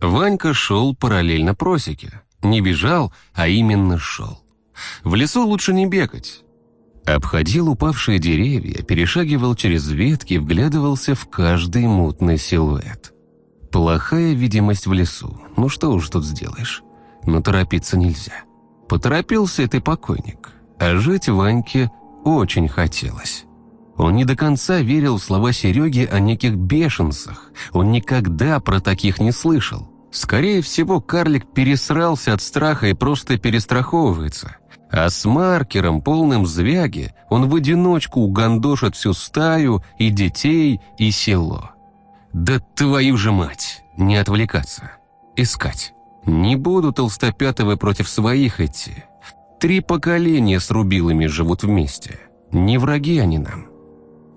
Ванька шел параллельно просеке. Не бежал, а именно шел. В лесу лучше не бегать. Обходил упавшие деревья, перешагивал через ветки, вглядывался в каждый мутный силуэт. Плохая видимость в лесу. Ну что уж тут сделаешь. Но торопиться нельзя. Поторопился ты покойник. А жить Ваньке очень хотелось. Он не до конца верил в слова Сереги о неких бешенцах. Он никогда про таких не слышал. Скорее всего, карлик пересрался от страха и просто перестраховывается. А с маркером, полным звяги, он в одиночку угандошит всю стаю и детей, и село. Да твою же мать! Не отвлекаться. Искать. Не буду толстопятого против своих идти. Три поколения с рубилами живут вместе. Не враги они нам.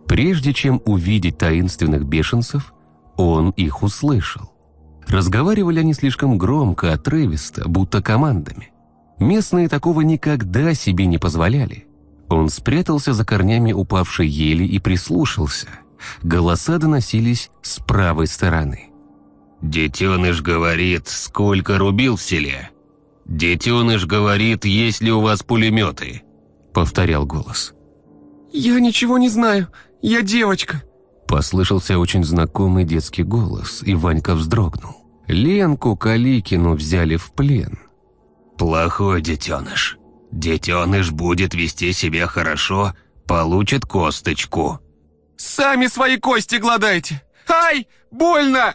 Прежде чем увидеть таинственных бешенцев, он их услышал. Разговаривали они слишком громко, отрывисто, будто командами. Местные такого никогда себе не позволяли. Он спрятался за корнями упавшей ели и прислушался. Голоса доносились с правой стороны. «Детеныш говорит, сколько рубил в селе. Детеныш говорит, есть ли у вас пулеметы?» Повторял голос. «Я ничего не знаю. Я девочка». Послышался очень знакомый детский голос, и Ванька вздрогнул. Ленку Каликину взяли в плен. «Плохой детеныш. Детеныш будет вести себя хорошо, получит косточку». «Сами свои кости гладайте! Ай, больно!»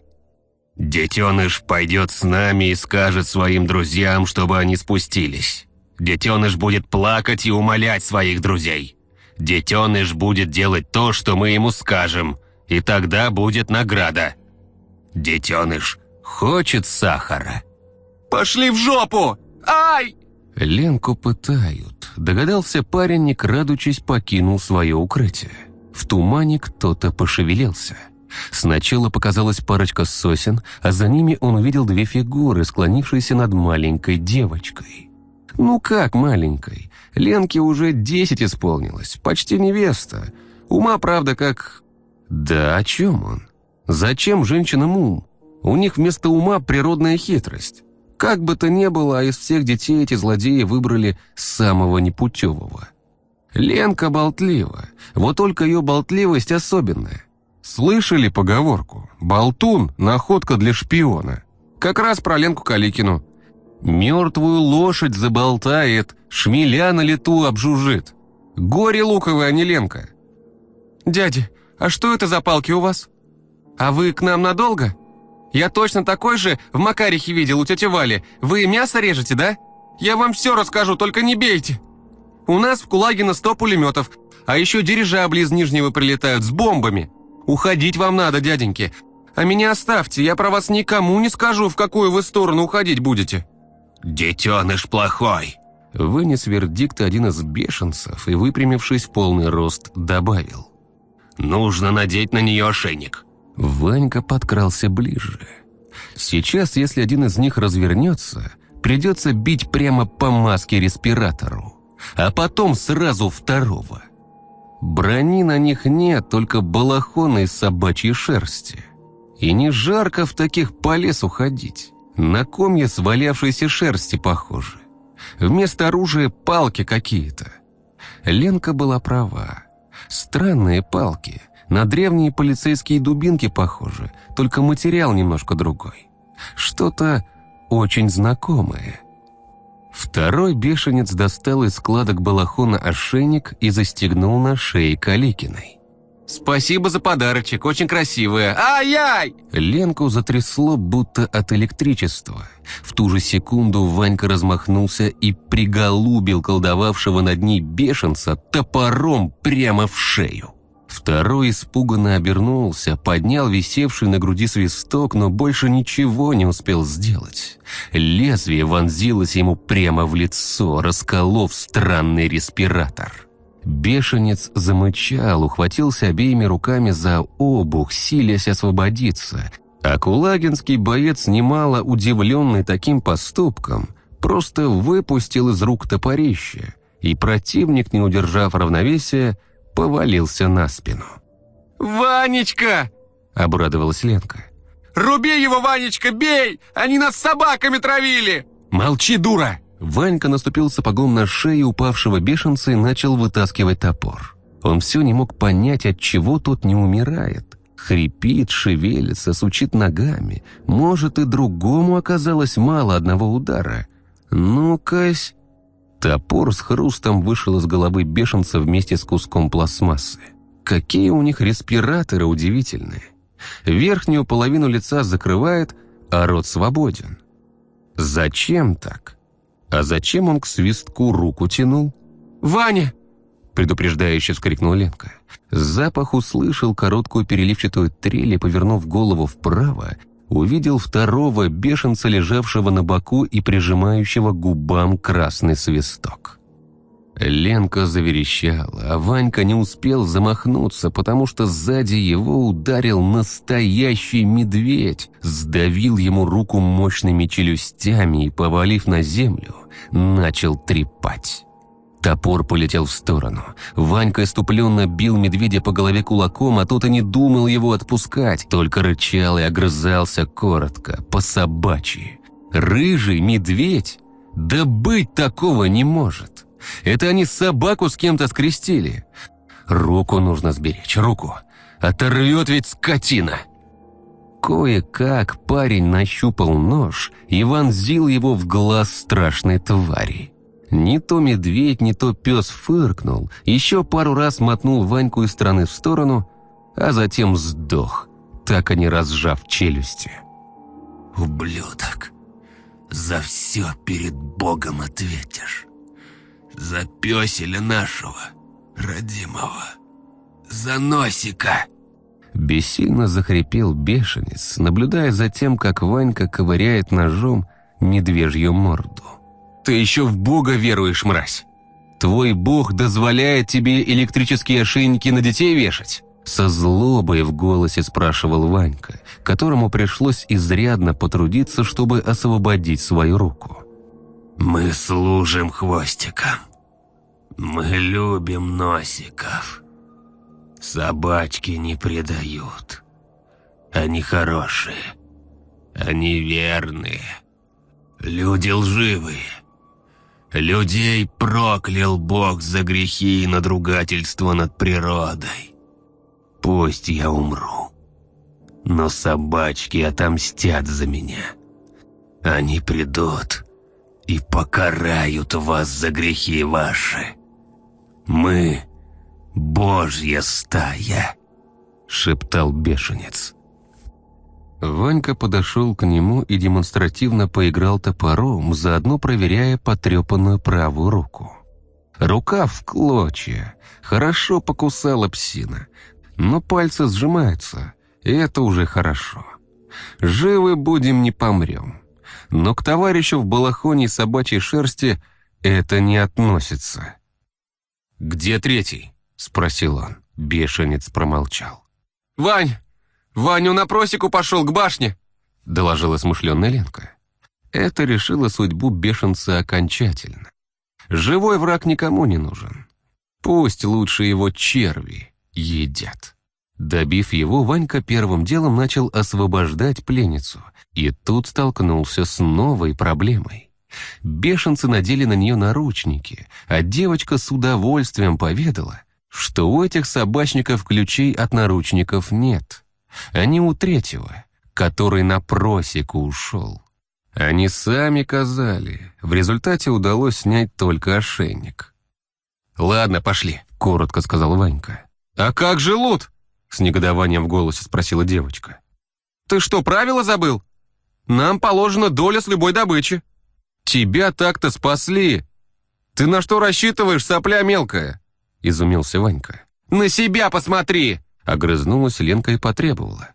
«Детеныш пойдет с нами и скажет своим друзьям, чтобы они спустились. Детеныш будет плакать и умолять своих друзей. Детеныш будет делать то, что мы ему скажем, и тогда будет награда. Детеныш хочет сахара». «Пошли в жопу! Ай!» Ленку пытают. Догадался парень, не крадучись, покинул свое укрытие. В тумане кто-то пошевелился. Сначала показалась парочка сосен, а за ними он увидел две фигуры, склонившиеся над маленькой девочкой. Ну как маленькой? Ленке уже десять исполнилось, почти невеста. Ума, правда, как... Да о чем он? Зачем женщинам ум? У них вместо ума природная хитрость. Как бы то ни было, а из всех детей эти злодеи выбрали самого непутевого. Ленка болтлива, вот только ее болтливость особенная. Слышали поговорку «Болтун – находка для шпиона»? Как раз про Ленку Каликину. Мертвую лошадь заболтает, шмеля на лету обжужит. Горе луковое, а не Ленка. «Дядя, а что это за палки у вас? А вы к нам надолго? Я точно такой же в Макарихе видел у тети Вали. Вы мясо режете, да? Я вам все расскажу, только не бейте!» У нас в Кулагино сто пулеметов, а еще дирижабли из Нижнего прилетают с бомбами. Уходить вам надо, дяденьки. А меня оставьте, я про вас никому не скажу, в какую вы сторону уходить будете». «Детеныш плохой», Вынес вердикт один из бешенцев и, выпрямившись в полный рост, добавил. «Нужно надеть на нее ошейник». Ванька подкрался ближе. Сейчас, если один из них развернется, придется бить прямо по маске респиратору а потом сразу второго. Брони на них нет, только балахоны из собачьей шерсти. И не жарко в таких по лесу ходить. На комья свалявшейся шерсти похоже. Вместо оружия палки какие-то. Ленка была права. Странные палки. На древние полицейские дубинки похожи, только материал немножко другой. Что-то очень знакомое. Второй бешенец достал из складок балахона ошейник и застегнул на шее Каликиной. «Спасибо за подарочек, очень красивая. Ай-яй!» Ленку затрясло, будто от электричества. В ту же секунду Ванька размахнулся и приголубил колдовавшего над ней бешенца топором прямо в шею. Второй испуганно обернулся, поднял висевший на груди свисток, но больше ничего не успел сделать. Лезвие вонзилось ему прямо в лицо, расколов странный респиратор. Бешенец замычал, ухватился обеими руками за обух, силясь освободиться. А кулагинский боец, немало удивленный таким поступком, просто выпустил из рук топорище, и противник, не удержав равновесия, повалился на спину. «Ванечка!» – обрадовалась Ленка. Руби его, Ванечка, бей! Они нас собаками травили!» «Молчи, дура!» Ванька наступил сапогом на шею упавшего бешенца и начал вытаскивать топор. Он все не мог понять, от чего тот не умирает. Хрипит, шевелится, сучит ногами. Может, и другому оказалось мало одного удара. Ну-кась... Топор с хрустом вышел из головы бешенца вместе с куском пластмассы. Какие у них респираторы удивительные. Верхнюю половину лица закрывает, а рот свободен. Зачем так? А зачем он к свистку руку тянул? «Ваня!» — предупреждающе вскрикнул Ленка. Запах услышал короткую переливчатую трель и, повернув голову вправо, увидел второго бешенца, лежавшего на боку и прижимающего губам красный свисток. Ленка заверещала, а Ванька не успел замахнуться, потому что сзади его ударил настоящий медведь, сдавил ему руку мощными челюстями и, повалив на землю, начал трепать. Топор полетел в сторону. Ванька иступленно бил медведя по голове кулаком, а тот и не думал его отпускать, только рычал и огрызался коротко, по-собачьи. «Рыжий медведь? Да быть такого не может!» Это они собаку с кем-то скрестили. Руку нужно сберечь, руку. Оторвет ведь скотина. Кое-как парень нащупал нож и вонзил его в глаз страшной твари. Не то медведь, не то пес фыркнул, еще пару раз мотнул Ваньку из стороны в сторону, а затем сдох, так и не разжав челюсти. «Ублюдок, за все перед Богом ответишь». За пёселя нашего, родимого. За носика!» Бессильно захрипел бешенец, наблюдая за тем, как Ванька ковыряет ножом медвежью морду. «Ты еще в Бога веруешь, мразь! Твой Бог дозволяет тебе электрические ошейники на детей вешать?» Со злобой в голосе спрашивал Ванька, которому пришлось изрядно потрудиться, чтобы освободить свою руку. Мы служим хвостикам. Мы любим носиков. Собачки не предают. Они хорошие. Они верные. Люди лживые. Людей проклял Бог за грехи и надругательство над природой. Пусть я умру, но собачки отомстят за меня. Они придут и покарают вас за грехи ваши. Мы — Божья стая», — шептал бешенец. Ванька подошел к нему и демонстративно поиграл топором, заодно проверяя потрепанную правую руку. Рука в клочья, хорошо покусала псина, но пальцы сжимаются, и это уже хорошо. Живы будем, не помрем но к товарищу в балахоне собачьей шерсти это не относится. «Где третий?» — спросил он. Бешенец промолчал. «Вань! Ваню на просеку пошел к башне!» — доложила смышленная Ленка. Это решило судьбу бешенца окончательно. Живой враг никому не нужен. Пусть лучше его черви едят. Добив его, Ванька первым делом начал освобождать пленницу, и тут столкнулся с новой проблемой. Бешенцы надели на нее наручники, а девочка с удовольствием поведала, что у этих собачников ключей от наручников нет. Они у третьего, который на просеку ушел. Они сами казали, в результате удалось снять только ошейник. «Ладно, пошли», — коротко сказал Ванька. «А как же лут?» С негодованием в голосе спросила девочка. «Ты что, правила забыл? Нам положена доля с любой добычи. Тебя так-то спасли. Ты на что рассчитываешь, сопля мелкая?» Изумился Ванька. «На себя посмотри!» Огрызнулась Ленка и потребовала.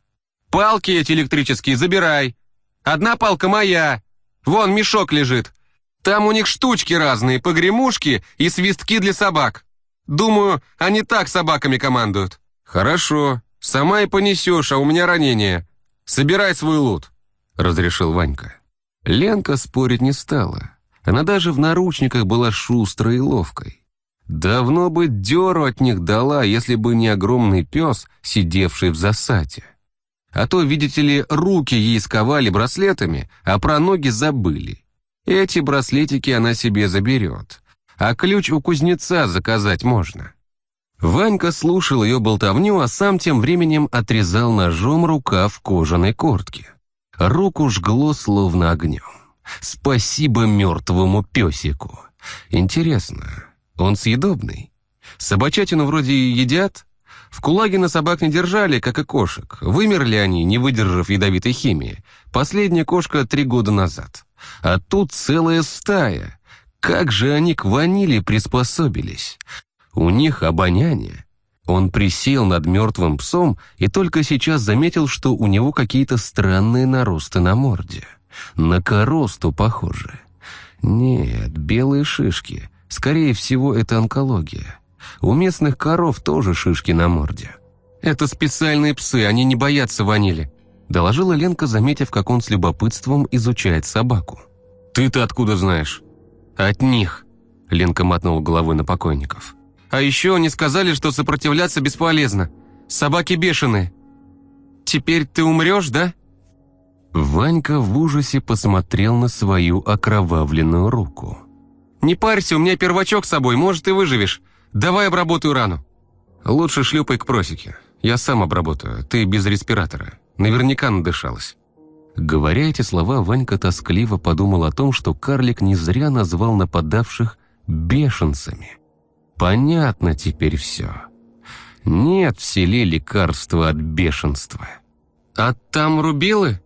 «Палки эти электрические забирай. Одна палка моя. Вон мешок лежит. Там у них штучки разные, погремушки и свистки для собак. Думаю, они так собаками командуют». «Хорошо, сама и понесешь, а у меня ранение. Собирай свой лут», — разрешил Ванька. Ленка спорить не стала. Она даже в наручниках была шустрой и ловкой. Давно бы дёру от них дала, если бы не огромный пес, сидевший в засаде. А то, видите ли, руки ей сковали браслетами, а про ноги забыли. Эти браслетики она себе заберет. А ключ у кузнеца заказать можно. Ванька слушал ее болтовню, а сам тем временем отрезал ножом рукав кожаной куртки. Руку жгло словно огнем. Спасибо мертвому песику. Интересно, он съедобный? Собачатину вроде едят? В Кулагина собак не держали, как и кошек. Вымерли они, не выдержав ядовитой химии. Последняя кошка три года назад. А тут целая стая. Как же они к ваниле приспособились? У них обоняние. Он присел над мертвым псом и только сейчас заметил, что у него какие-то странные наросты на морде. На коросту похоже. Нет, белые шишки. Скорее всего, это онкология. У местных коров тоже шишки на морде. «Это специальные псы, они не боятся ванили», доложила Ленка, заметив, как он с любопытством изучает собаку. «Ты-то откуда знаешь?» «От них», — Ленка мотнула головой на покойников. «А еще они сказали, что сопротивляться бесполезно. Собаки бешеные. Теперь ты умрешь, да?» Ванька в ужасе посмотрел на свою окровавленную руку. «Не парься, у меня первачок с собой, может, и выживешь. Давай обработаю рану». «Лучше шлюпай к просеке. Я сам обработаю, ты без респиратора. Наверняка надышалась». Говоря эти слова, Ванька тоскливо подумал о том, что карлик не зря назвал нападавших бешенцами. Понятно теперь все. Нет в селе лекарства от бешенства. «А там рубилы?»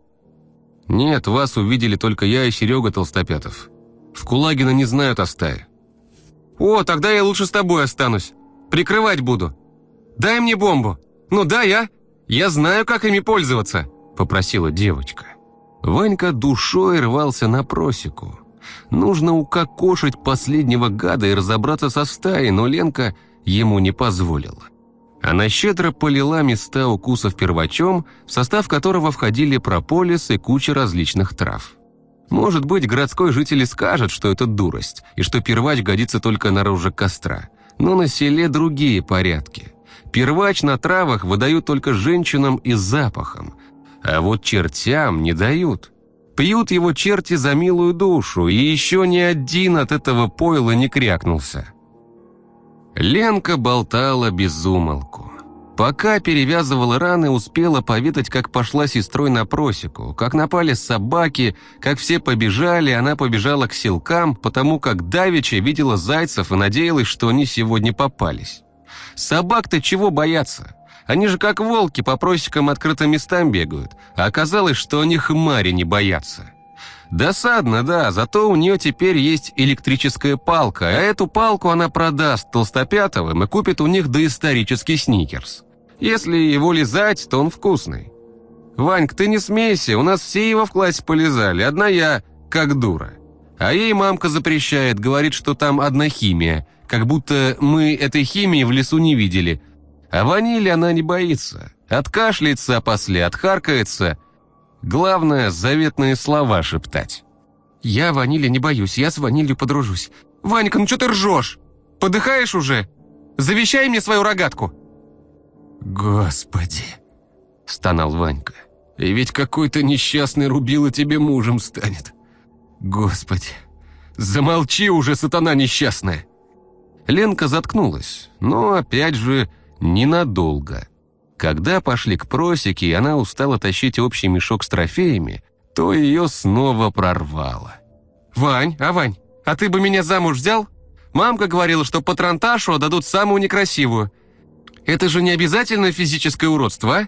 «Нет, вас увидели только я и Серега Толстопятов. В Кулагина не знают о стае». «О, тогда я лучше с тобой останусь. Прикрывать буду. Дай мне бомбу. Ну да, я. Я знаю, как ими пользоваться», — попросила девочка. Ванька душой рвался на просеку. Нужно укокошить последнего гада и разобраться со стаей, но Ленка ему не позволила. Она щедро полила места укусов первачом, в состав которого входили прополис и куча различных трав. Может быть, городской житель скажет, что это дурость, и что первач годится только на роже костра. Но на селе другие порядки. Первач на травах выдают только женщинам и запахом, а вот чертям не дают. Пьют его черти за милую душу, и еще ни один от этого пойла не крякнулся. Ленка болтала без умолку. Пока перевязывала раны, успела поведать, как пошла сестрой на просеку, как напали собаки, как все побежали, она побежала к селкам, потому как Давича видела зайцев и надеялась, что они сегодня попались. Собак-то чего бояться? Они же как волки по просекам открытым местам бегают, а оказалось, что они хмари не боятся. Досадно, да, зато у нее теперь есть электрическая палка, а эту палку она продаст толстопятовым и купит у них доисторический сникерс. Если его лизать, то он вкусный. «Ваньк, ты не смейся, у нас все его в классе полезали, одна я, как дура». А ей мамка запрещает, говорит, что там одна химия, как будто мы этой химии в лесу не видели. А ванили она не боится. Откашляется, а после отхаркается, Главное, заветные слова шептать. «Я ванили не боюсь, я с ванилью подружусь». «Ванька, ну что ты ржешь? Подыхаешь уже? Завещай мне свою рогатку». «Господи!» – стонал Ванька. «И ведь какой-то несчастный рубила тебе мужем станет. Господи! Замолчи уже, сатана несчастная!» Ленка заткнулась, но опять же ненадолго – когда пошли к просеке, и она устала тащить общий мешок с трофеями, то ее снова прорвало. «Вань, а Вань, а ты бы меня замуж взял? Мамка говорила, что патронташу дадут самую некрасивую. Это же не обязательно физическое уродство, а?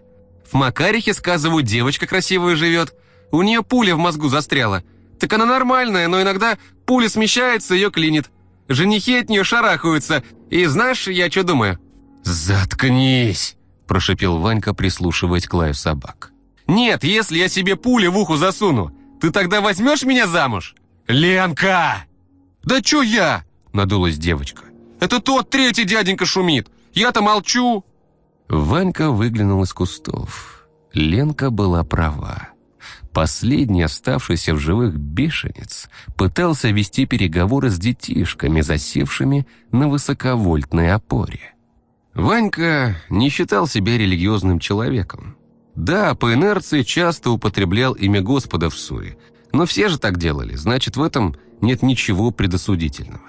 В Макарихе, сказывают, девочка красивая живет. У нее пуля в мозгу застряла. Так она нормальная, но иногда пуля смещается, ее клинит. Женихи от нее шарахаются. И знаешь, я что думаю?» «Заткнись!» – прошипел Ванька, прислушиваясь к лаю собак. «Нет, если я себе пули в ухо засуну, ты тогда возьмешь меня замуж?» «Ленка!» «Да чё я?» – надулась девочка. «Это тот третий дяденька шумит. Я-то молчу». Ванька выглянул из кустов. Ленка была права. Последний оставшийся в живых бешенец пытался вести переговоры с детишками, засевшими на высоковольтной опоре. Ванька не считал себя религиозным человеком. Да, по инерции часто употреблял имя Господа в суе, но все же так делали, значит, в этом нет ничего предосудительного.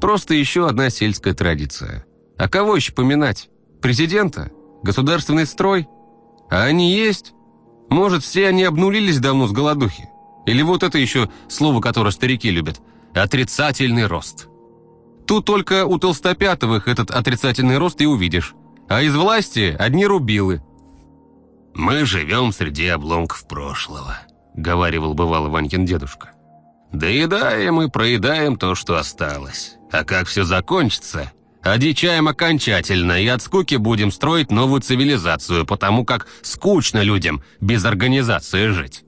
Просто еще одна сельская традиция. А кого еще поминать? Президента? Государственный строй? А они есть? Может, все они обнулились давно с голодухи? Или вот это еще слово, которое старики любят – отрицательный рост. Тут только у толстопятовых этот отрицательный рост и увидишь. А из власти одни рубилы. «Мы живем среди обломков прошлого», — говаривал бывало Ванькин дедушка. «Доедаем и проедаем то, что осталось. А как все закончится, одичаем окончательно и от скуки будем строить новую цивилизацию, потому как скучно людям без организации жить.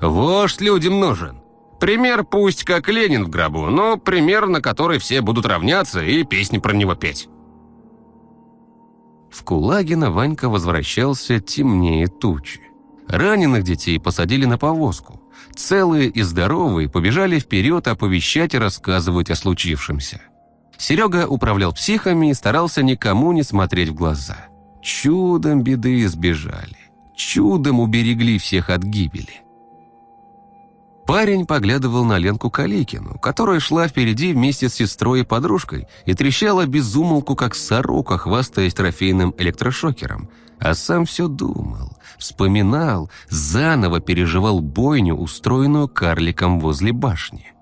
Вождь людям нужен. Пример пусть как Ленин в гробу, но пример, на который все будут равняться и песни про него петь». В Кулагино Ванька возвращался темнее тучи. Раненых детей посадили на повозку. Целые и здоровые побежали вперед оповещать и рассказывать о случившемся. Серега управлял психами и старался никому не смотреть в глаза. Чудом беды избежали. Чудом уберегли всех от гибели. Парень поглядывал на Ленку Каликину, которая шла впереди вместе с сестрой и подружкой и трещала безумолку, как сорока, хвастаясь трофейным электрошокером. А сам все думал, вспоминал, заново переживал бойню, устроенную карликом возле башни.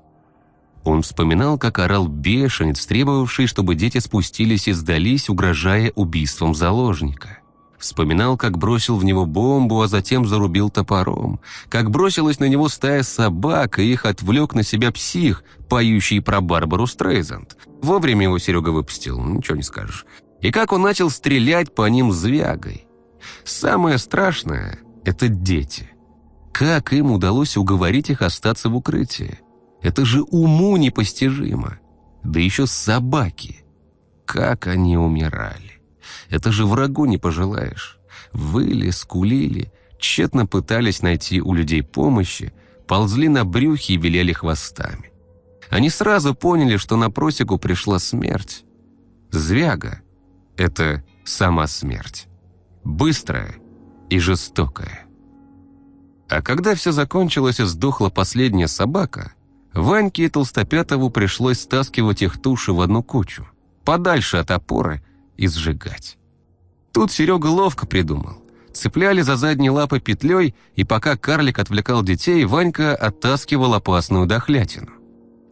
Он вспоминал, как орал бешенец, требовавший, чтобы дети спустились и сдались, угрожая убийством заложника. Вспоминал, как бросил в него бомбу, а затем зарубил топором. Как бросилась на него стая собак, и их отвлек на себя псих, поющий про Барбару Стрейзанд. Вовремя его Серега выпустил, ничего не скажешь. И как он начал стрелять по ним звягой. Самое страшное — это дети. Как им удалось уговорить их остаться в укрытии? Это же уму непостижимо. Да еще собаки. Как они умирали. Это же врагу не пожелаешь. Выли, скулили, тщетно пытались найти у людей помощи, ползли на брюхе и виляли хвостами. Они сразу поняли, что на просеку пришла смерть. Звяга — это сама смерть. Быстрая и жестокая. А когда все закончилось и сдохла последняя собака, Ваньке и Толстопятову пришлось стаскивать их туши в одну кучу, подальше от опоры и сжигать. Тут Серега ловко придумал. Цепляли за задние лапы петлей, и пока карлик отвлекал детей, Ванька оттаскивал опасную дохлятину.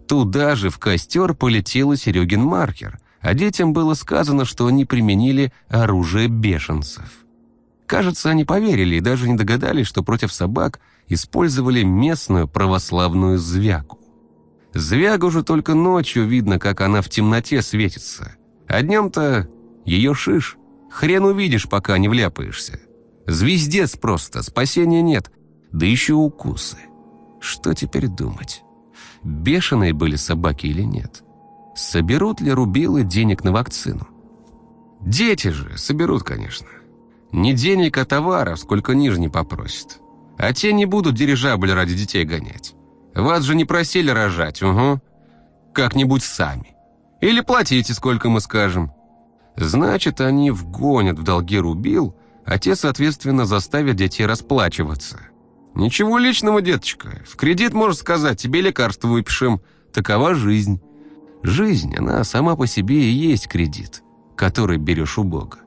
Туда же в костер полетел и Серегин маркер, а детям было сказано, что они применили оружие бешенцев. Кажется, они поверили и даже не догадались, что против собак использовали местную православную звягу. Звягу же только ночью видно, как она в темноте светится, а днем-то ее шиш. Хрен увидишь, пока не вляпаешься. Звездец просто, спасения нет. Да еще укусы. Что теперь думать? Бешеные были собаки или нет? Соберут ли рубилы денег на вакцину? Дети же соберут, конечно. Не денег, а товаров, сколько нижний попросят. А те не будут дирижабль ради детей гонять. Вас же не просили рожать, угу. Как-нибудь сами. Или платите, сколько мы скажем. Значит, они вгонят в долги рубил, а те, соответственно, заставят детей расплачиваться. Ничего личного, деточка. В кредит, можно сказать, тебе лекарство выпишем. Такова жизнь. Жизнь, она сама по себе и есть кредит, который берешь у Бога.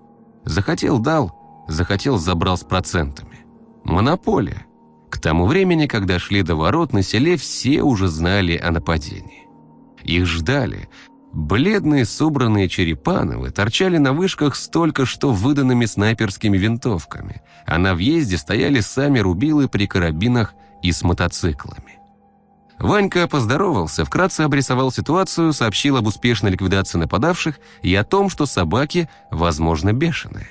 Захотел – дал, захотел – забрал с процентами. Монополия. К тому времени, когда шли до ворот, на селе все уже знали о нападении. Их ждали, Бледные собранные черепановы торчали на вышках столько что выданными снайперскими винтовками, а на въезде стояли сами рубилы при карабинах и с мотоциклами. Ванька поздоровался, вкратце обрисовал ситуацию, сообщил об успешной ликвидации нападавших и о том, что собаки, возможно, бешеные.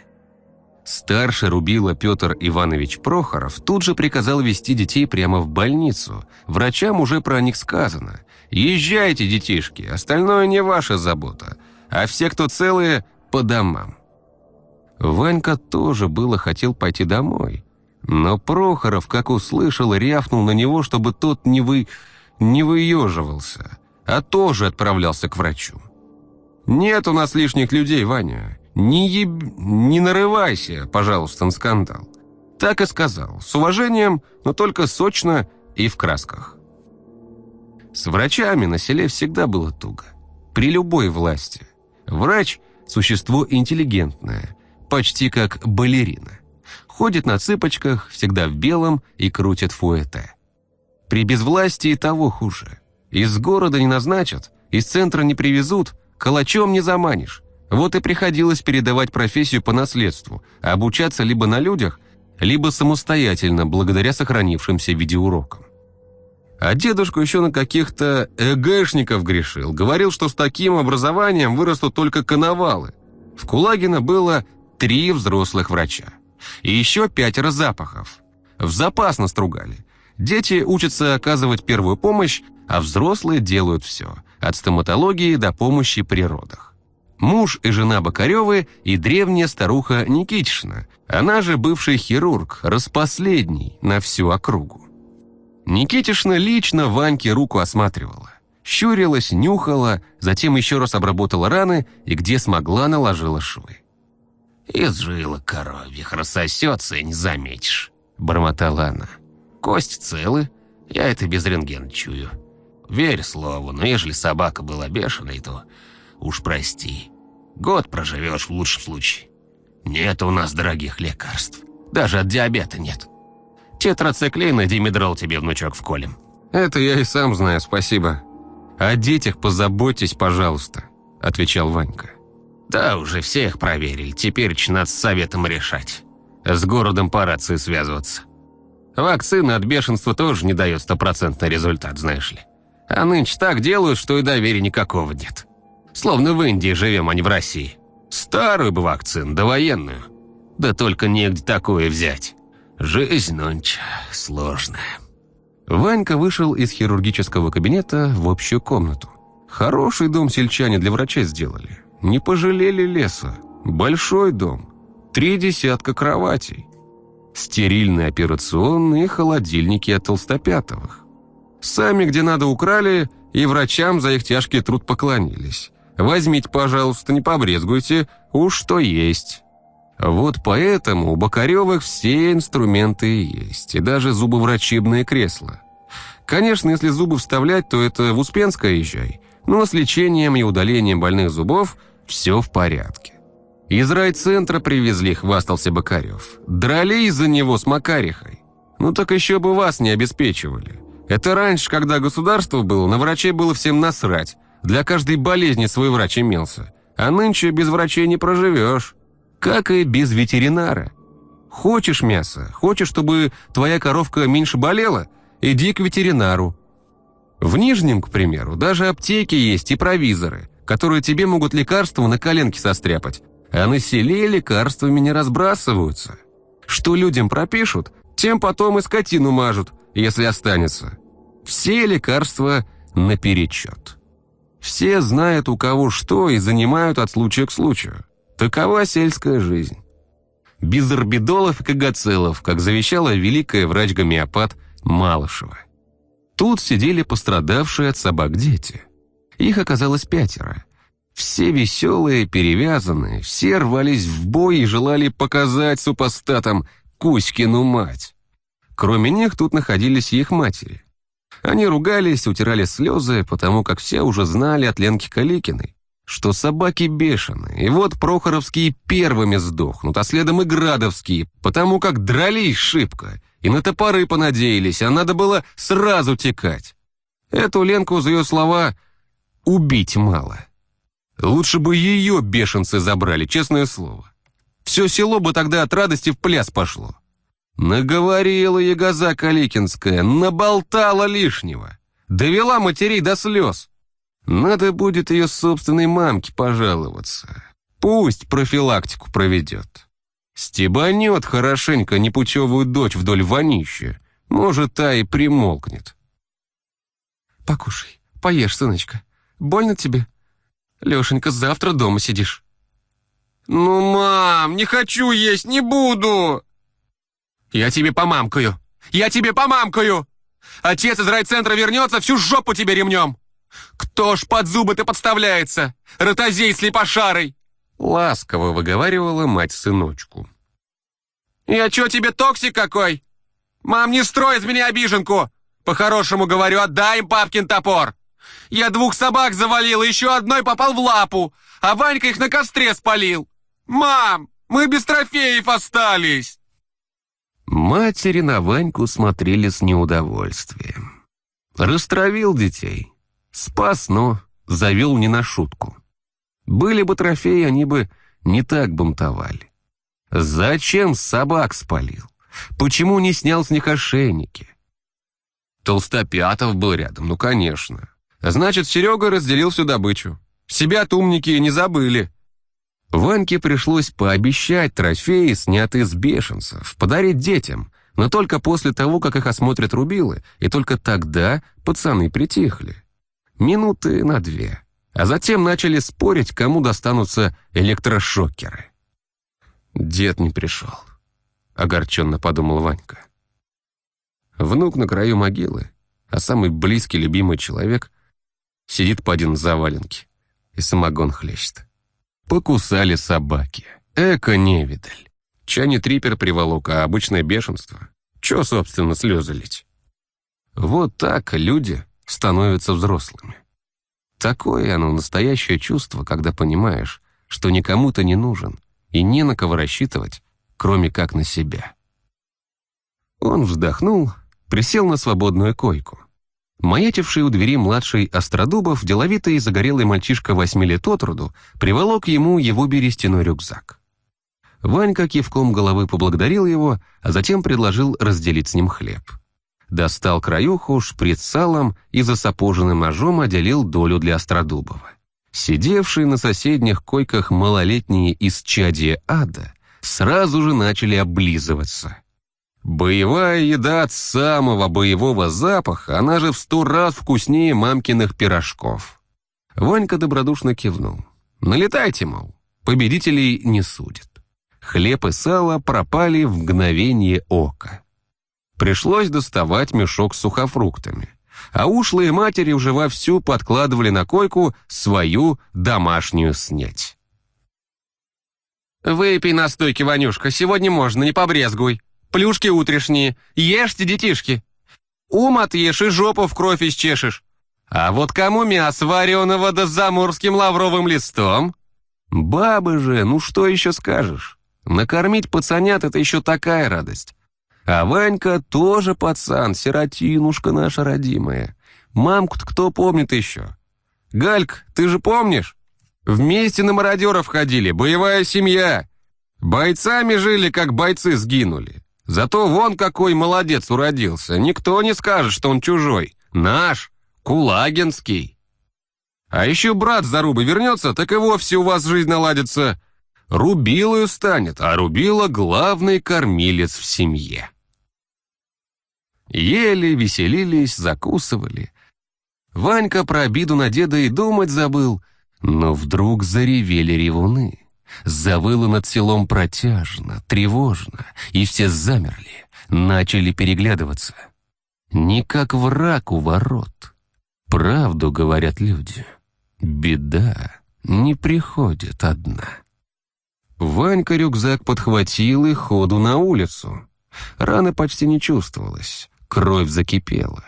Старший рубила Петр Иванович Прохоров тут же приказал вести детей прямо в больницу. Врачам уже про них сказано – Езжайте, детишки, остальное не ваша забота, а все, кто целые, по домам. Ванька тоже было хотел пойти домой, но Прохоров, как услышал, рявкнул на него, чтобы тот не, вы... не выеживался, а тоже отправлялся к врачу. «Нет у нас лишних людей, Ваня. Не, еб... не нарывайся, пожалуйста, на скандал. Так и сказал, с уважением, но только сочно и в красках. С врачами на селе всегда было туго. При любой власти. Врач – существо интеллигентное, почти как балерина. Ходит на цыпочках, всегда в белом и крутит фуэте. При безвластии того хуже. Из города не назначат, из центра не привезут, калачом не заманишь. Вот и приходилось передавать профессию по наследству, обучаться либо на людях, либо самостоятельно, благодаря сохранившимся видеоурокам. А дедушка еще на каких-то ЭГшников грешил. Говорил, что с таким образованием вырастут только коновалы. В Кулагина было три взрослых врача. И еще пятеро запахов. В запас настругали. Дети учатся оказывать первую помощь, а взрослые делают все. От стоматологии до помощи при родах. Муж и жена Бокаревы и древняя старуха Никитишна. Она же бывший хирург, распоследний на всю округу. Никитишна лично Ваньке руку осматривала. Щурилась, нюхала, затем еще раз обработала раны и где смогла наложила швы. «Изжила коровьих, рассосется и не заметишь», — бормотала она. «Кость целы, я это без рентгена чую. Верь слову, но ежели собака была бешеной, то уж прости. Год проживешь в лучшем случае. Нет у нас дорогих лекарств. Даже от диабета нет. Тетрациклин и димедрол тебе, внучок, вколем». «Это я и сам знаю, спасибо. О детях позаботьтесь, пожалуйста», — отвечал Ванька. «Да, уже всех проверили. Теперь надо с советом решать. С городом по рации связываться. Вакцина от бешенства тоже не дает стопроцентный результат, знаешь ли. А нынче так делают, что и доверия никакого нет. Словно в Индии живем, а не в России. Старую бы вакцину, да военную. Да только негде такое взять. Жизнь нонче сложная. Ванька вышел из хирургического кабинета в общую комнату. Хороший дом сельчане для врачей сделали. Не пожалели леса. Большой дом. Три десятка кроватей. Стерильные операционные холодильники от толстопятовых. Сами где надо украли, и врачам за их тяжкий труд поклонились. Возьмите, пожалуйста, не побрезгуйте, уж что есть. Вот поэтому у Бокаревых все инструменты есть, и даже зубоврачебное кресло. Конечно, если зубы вставлять, то это в Успенское езжай, но с лечением и удалением больных зубов все в порядке. Из райцентра привезли, хвастался Бокарев. Драли из-за него с Макарихой. Ну так еще бы вас не обеспечивали. Это раньше, когда государство было, на врачей было всем насрать. Для каждой болезни свой врач имелся. А нынче без врачей не проживешь как и без ветеринара. Хочешь мясо, хочешь, чтобы твоя коровка меньше болела, иди к ветеринару. В Нижнем, к примеру, даже аптеки есть и провизоры, которые тебе могут лекарства на коленке состряпать, а на селе лекарствами не разбрасываются. Что людям пропишут, тем потом и скотину мажут, если останется. Все лекарства наперечет. Все знают у кого что и занимают от случая к случаю. Такова сельская жизнь. Без орбидолов и кагацелов, как завещала великая врач-гомеопат Малышева. Тут сидели пострадавшие от собак дети. Их оказалось пятеро. Все веселые, перевязанные, все рвались в бой и желали показать супостатам Кузькину мать. Кроме них тут находились их матери. Они ругались, утирали слезы, потому как все уже знали от Ленки Каликиной, что собаки бешеные, и вот Прохоровские первыми сдохнут, а следом и Градовские, потому как дрались шибко, и на топоры понадеялись, а надо было сразу текать. Эту Ленку за ее слова «убить мало». Лучше бы ее бешенцы забрали, честное слово. Все село бы тогда от радости в пляс пошло. Наговорила ягоза Каликинская, наболтала лишнего. Довела матерей до слез. Надо будет ее собственной мамке пожаловаться. Пусть профилактику проведет. Стебанет хорошенько непутевую дочь вдоль вонища. Может, та и примолкнет. «Покушай, поешь, сыночка. Больно тебе? Лешенька, завтра дома сидишь». «Ну, мам, не хочу есть, не буду!» «Я тебе помамкаю! Я тебе помамкаю! Отец из райцентра вернется, всю жопу тебе ремнем!» Кто ж под зубы-то подставляется? Ротозей слепошарый!» Ласково выговаривала мать сыночку. «Я чё тебе токсик какой? Мам, не строй из меня обиженку! По-хорошему говорю, отдай им папкин топор! Я двух собак завалил, и еще одной попал в лапу, а Ванька их на костре спалил! Мам, мы без трофеев остались!» Матери на Ваньку смотрели с неудовольствием. Растравил детей. Спас, но завел не на шутку. Были бы трофеи, они бы не так бунтовали. Зачем собак спалил? Почему не снял с них ошейники? Толстопятов был рядом, ну конечно. Значит, Серега разделил всю добычу. Себя-то умники не забыли. Ваньке пришлось пообещать трофеи, снятые с бешенцев, подарить детям, но только после того, как их осмотрят рубилы, и только тогда пацаны притихли. Минуты на две. А затем начали спорить, кому достанутся электрошокеры. Дед не пришел, огорченно подумал Ванька. Внук на краю могилы, а самый близкий любимый человек сидит по один заваленке и самогон хлещет. Покусали собаки. Эко невидаль. Ча не трипер приволок, а обычное бешенство. Чё, собственно, слезы лить? Вот так люди становятся взрослыми. Такое оно настоящее чувство, когда понимаешь, что никому ты не нужен и не на кого рассчитывать, кроме как на себя. Он вздохнул, присел на свободную койку. Маячивший у двери младший Остродубов, деловитый и загорелый мальчишка восьми лет от роду, приволок ему его берестяной рюкзак. Ванька кивком головы поблагодарил его, а затем предложил разделить с ним хлеб. Достал краюху, шприц салом и засапоженным ножом отделил долю для Остродубова. Сидевшие на соседних койках малолетние из чадия ада сразу же начали облизываться. Боевая еда от самого боевого запаха, она же в сто раз вкуснее мамкиных пирожков. Ванька добродушно кивнул. Налетайте, мол, победителей не судят. Хлеб и сало пропали в мгновение ока. Пришлось доставать мешок с сухофруктами. А ушлые матери уже вовсю подкладывали на койку свою домашнюю снеть. «Выпей настойки, Ванюшка, сегодня можно, не побрезгуй», плюшки утрешние, ешьте, детишки. Ум отъешь и жопу в кровь исчешешь. А вот кому мясо вареного да с заморским лавровым листом? Бабы же, ну что еще скажешь? Накормить пацанят — это еще такая радость. А Ванька тоже пацан, сиротинушка наша родимая. Мамку-то кто помнит еще? Гальк, ты же помнишь? Вместе на мародеров ходили, боевая семья. Бойцами жили, как бойцы сгинули. Зато вон какой молодец уродился. Никто не скажет, что он чужой. Наш, Кулагинский. А еще брат за Рубой вернется, так и вовсе у вас жизнь наладится. Рубилою станет, а Рубила — главный кормилец в семье. Ели, веселились, закусывали. Ванька про обиду на деда и думать забыл, но вдруг заревели ревуны. Завыло над селом протяжно, тревожно, и все замерли, начали переглядываться. Не как враг у ворот. Правду говорят люди. Беда не приходит одна. Ванька рюкзак подхватил и ходу на улицу. Раны почти не чувствовалось, кровь закипела.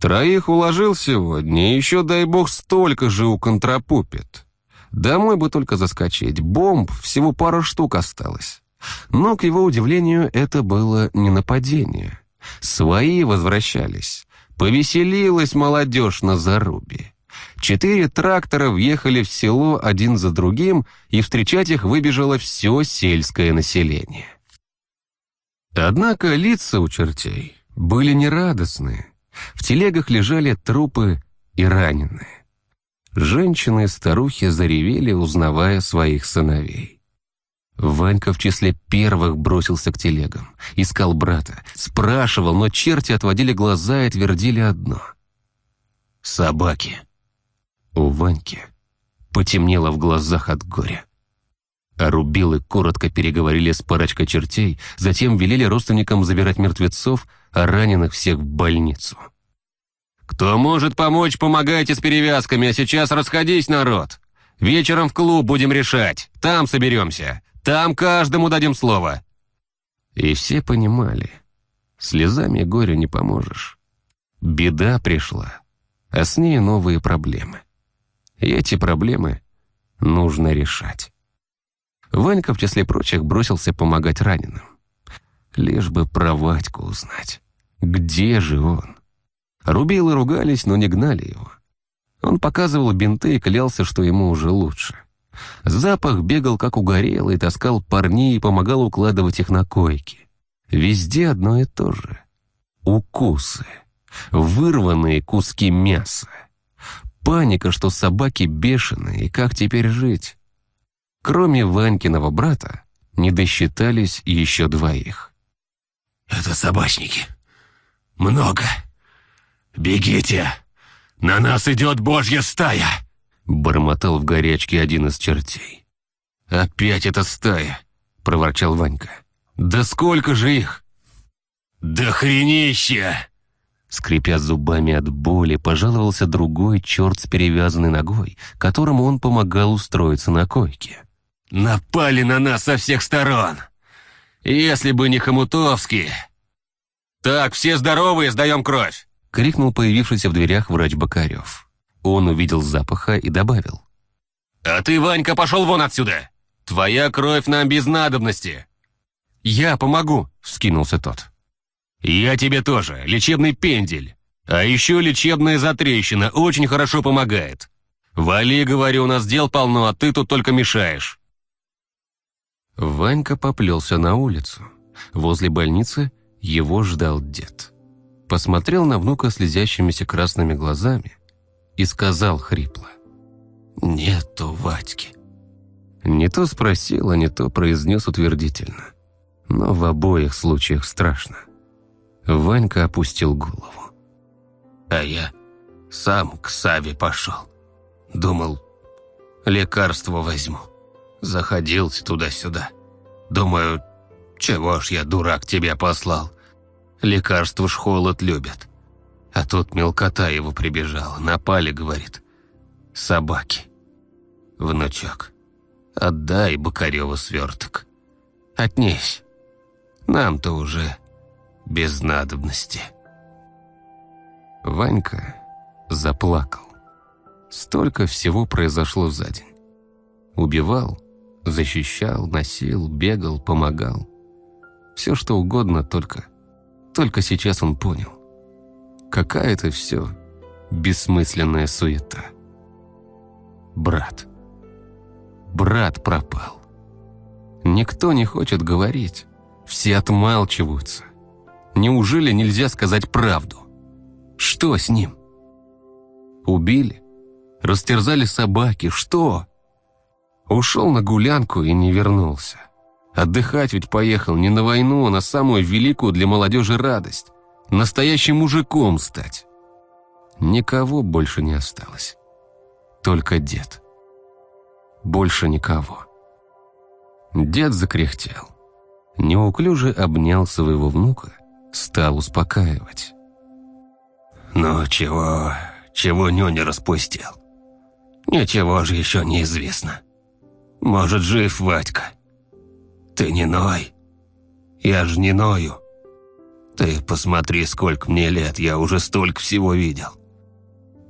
Троих уложил сегодня, еще, дай бог, столько же уконтрапупит. Домой бы только заскочить. Бомб всего пара штук осталось. Но, к его удивлению, это было не нападение. Свои возвращались. Повеселилась молодежь на зарубе. Четыре трактора въехали в село один за другим, и встречать их выбежало все сельское население. Однако лица у чертей были нерадостные. В телегах лежали трупы и раненые. Женщины и старухи заревели, узнавая своих сыновей. Ванька в числе первых бросился к телегам, искал брата, спрашивал, но черти отводили глаза и твердили одно. «Собаки». У Ваньки потемнело в глазах от горя. А рубилы коротко переговорили с парочкой чертей, затем велели родственникам забирать мертвецов, а раненых всех в больницу. «Кто может помочь, помогайте с перевязками, а сейчас расходись, народ. Вечером в клуб будем решать, там соберемся, там каждому дадим слово». И все понимали, слезами горю не поможешь. Беда пришла, а с ней новые проблемы. И эти проблемы нужно решать. Ванька, в числе прочих, бросился помогать раненым. Лишь бы про Вадьку узнать. Где же он? Рубилы ругались, но не гнали его. Он показывал бинты и клялся, что ему уже лучше. Запах бегал, как угорелый, таскал парней и помогал укладывать их на койки. Везде одно и то же. Укусы. Вырванные куски мяса. Паника, что собаки бешеные, и как теперь жить? Кроме Ванькиного брата, не досчитались еще двоих. «Это собачники. Много. Бегите! На нас идет божья стая!» Бормотал в горячке один из чертей. «Опять эта стая!» — проворчал Ванька. «Да сколько же их?» «Да хренища!» Скрипя зубами от боли, пожаловался другой черт с перевязанной ногой, которому он помогал устроиться на койке. «Напали на нас со всех сторон! Если бы не Хомутовский...» «Так, все здоровые, сдаем кровь!» — крикнул появившийся в дверях врач Бокарев. Он увидел запаха и добавил. «А ты, Ванька, пошел вон отсюда! Твоя кровь нам без надобности!» «Я помогу!» — вскинулся тот. «Я тебе тоже, лечебный пендель. А еще лечебная затрещина очень хорошо помогает. Вали, говорю, у нас дел полно, а ты тут только мешаешь». Ванька поплелся на улицу. Возле больницы его ждал дед. Посмотрел на внука слезящимися красными глазами и сказал хрипло. «Нету Вадьки». Не то спросил, а не то произнес утвердительно. Но в обоих случаях страшно. Ванька опустил голову. А я сам к Саве пошел. Думал, лекарство возьму. Заходился туда-сюда. Думаю, чего ж я, дурак, тебя послал. Лекарство ж холод любят. А тут мелкота его прибежала. Напали, говорит. Собаки. Внучок, отдай Бокареву сверток. Отнесь. Нам-то уже без надобности. Ванька заплакал. Столько всего произошло за день. Убивал, защищал, носил, бегал, помогал. Все что угодно, только... Только сейчас он понял. Какая это все бессмысленная суета. Брат. Брат пропал. Никто не хочет говорить. Все отмалчиваются. Неужели нельзя сказать правду? Что с ним? Убили? Растерзали собаки? Что? Ушел на гулянку и не вернулся. Отдыхать ведь поехал не на войну, а на самую великую для молодежи радость. Настоящим мужиком стать. Никого больше не осталось. Только дед. Больше никого. Дед закряхтел. Неуклюже обнял своего внука стал успокаивать. «Ну чего, чего нюня распустил? Ничего же еще не известно. Может, жив Вадька? Ты не ной. Я же не ною. Ты посмотри, сколько мне лет, я уже столько всего видел.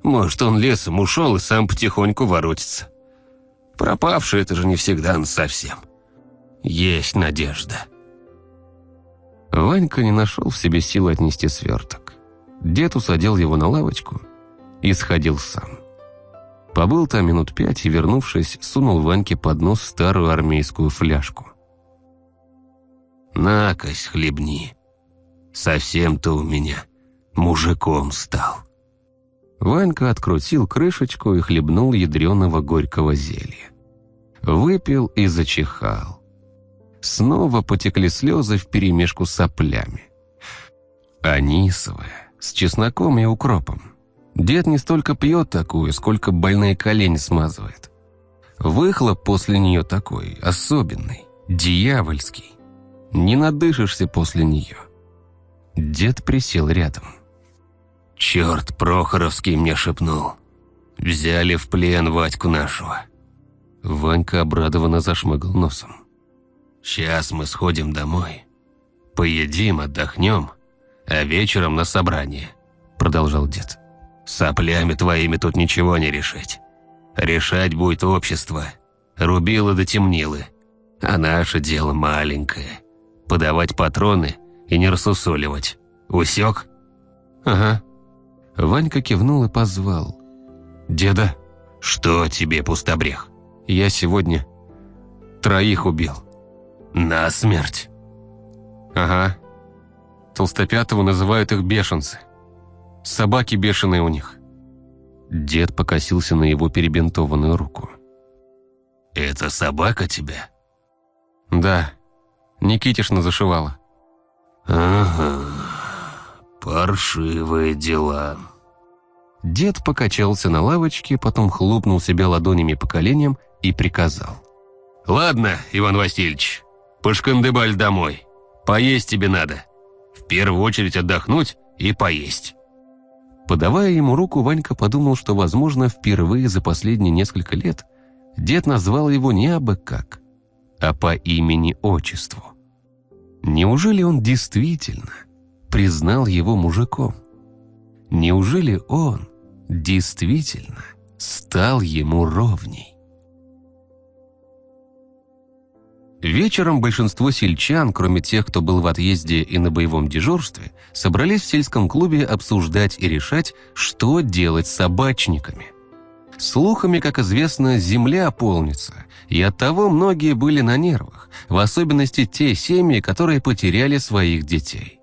Может, он лесом ушел и сам потихоньку воротится. Пропавший это же не всегда совсем. Есть надежда». Ванька не нашел в себе сил отнести сверток. Дед усадил его на лавочку и сходил сам. Побыл там минут пять и, вернувшись, сунул Ваньке под нос старую армейскую фляжку. «Накось, хлебни. Совсем-то у меня мужиком стал». Ванька открутил крышечку и хлебнул ядреного горького зелья. Выпил и зачихал. Снова потекли слезы вперемешку с соплями. Анисовая, с чесноком и укропом. Дед не столько пьет такую, сколько больные колени смазывает. Выхлоп после нее такой, особенный, дьявольский. Не надышишься после нее. Дед присел рядом. «Черт Прохоровский мне шепнул. Взяли в плен Вадьку нашего». Ванька обрадованно зашмыгал носом. Сейчас мы сходим домой. поедим, отдохнем, а вечером на собрание», — продолжал дед. «Соплями твоими тут ничего не решить. Решать будет общество. Рубило да темнилы. А наше дело маленькое. Подавать патроны и не рассусоливать. Усек?» «Ага». Ванька кивнул и позвал. «Деда». «Что тебе, пустобрех?» «Я сегодня троих убил». «На смерть?» «Ага. Толстопятого называют их бешенцы. Собаки бешеные у них». Дед покосился на его перебинтованную руку. «Это собака тебя?» «Да. Никитишна зашивала». «Ага. Паршивые дела». Дед покачался на лавочке, потом хлопнул себя ладонями по коленям и приказал. «Ладно, Иван Васильевич, пошкандыбаль домой. Поесть тебе надо. В первую очередь отдохнуть и поесть». Подавая ему руку, Ванька подумал, что, возможно, впервые за последние несколько лет дед назвал его не абы как, а по имени-отчеству. Неужели он действительно признал его мужиком? Неужели он действительно стал ему ровней? Вечером большинство сельчан, кроме тех, кто был в отъезде и на боевом дежурстве, собрались в сельском клубе обсуждать и решать, что делать с собачниками. Слухами, как известно, земля полнится, и оттого многие были на нервах, в особенности те семьи, которые потеряли своих детей.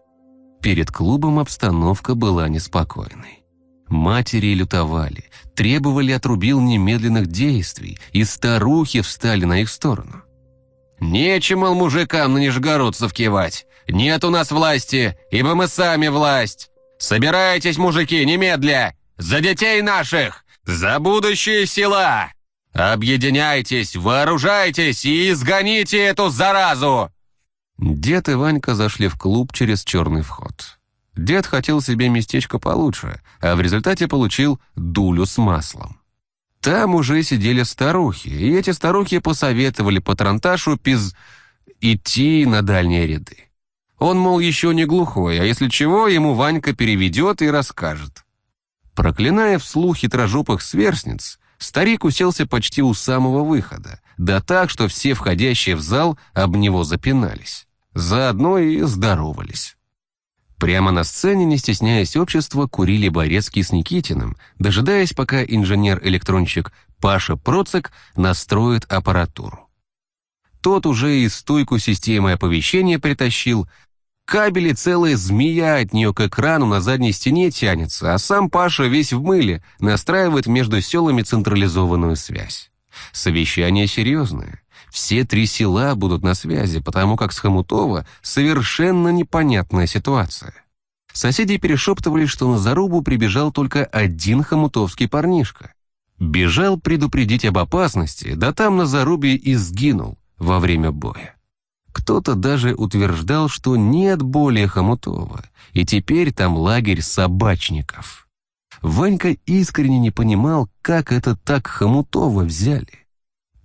Перед клубом обстановка была неспокойной. Матери лютовали, требовали отрубил немедленных действий, и старухи встали на их сторону. «Нечем, мол, мужикам на нижегородцев кивать. Нет у нас власти, ибо мы сами власть. Собирайтесь, мужики, немедля! За детей наших! За будущее села! Объединяйтесь, вооружайтесь и изгоните эту заразу!» Дед и Ванька зашли в клуб через черный вход. Дед хотел себе местечко получше, а в результате получил дулю с маслом. Там уже сидели старухи, и эти старухи посоветовали Патронташу пиз... идти на дальние ряды. Он, мол, еще не глухой, а если чего, ему Ванька переведет и расскажет. Проклиная вслух хитрожопых сверстниц, старик уселся почти у самого выхода, да так, что все входящие в зал об него запинались. Заодно и здоровались. Прямо на сцене, не стесняясь общества, курили Борецкий с Никитиным, дожидаясь, пока инженер-электронщик Паша Процек настроит аппаратуру. Тот уже и стойку системы оповещения притащил, кабели целая змея от нее к экрану на задней стене тянется, а сам Паша весь в мыле настраивает между селами централизованную связь. Совещание серьезное. Все три села будут на связи, потому как с Хомутова совершенно непонятная ситуация. Соседи перешептывали, что на зарубу прибежал только один хомутовский парнишка. Бежал предупредить об опасности, да там на зарубе и сгинул во время боя. Кто-то даже утверждал, что нет более Хомутова, и теперь там лагерь собачников. Ванька искренне не понимал, как это так Хомутова взяли.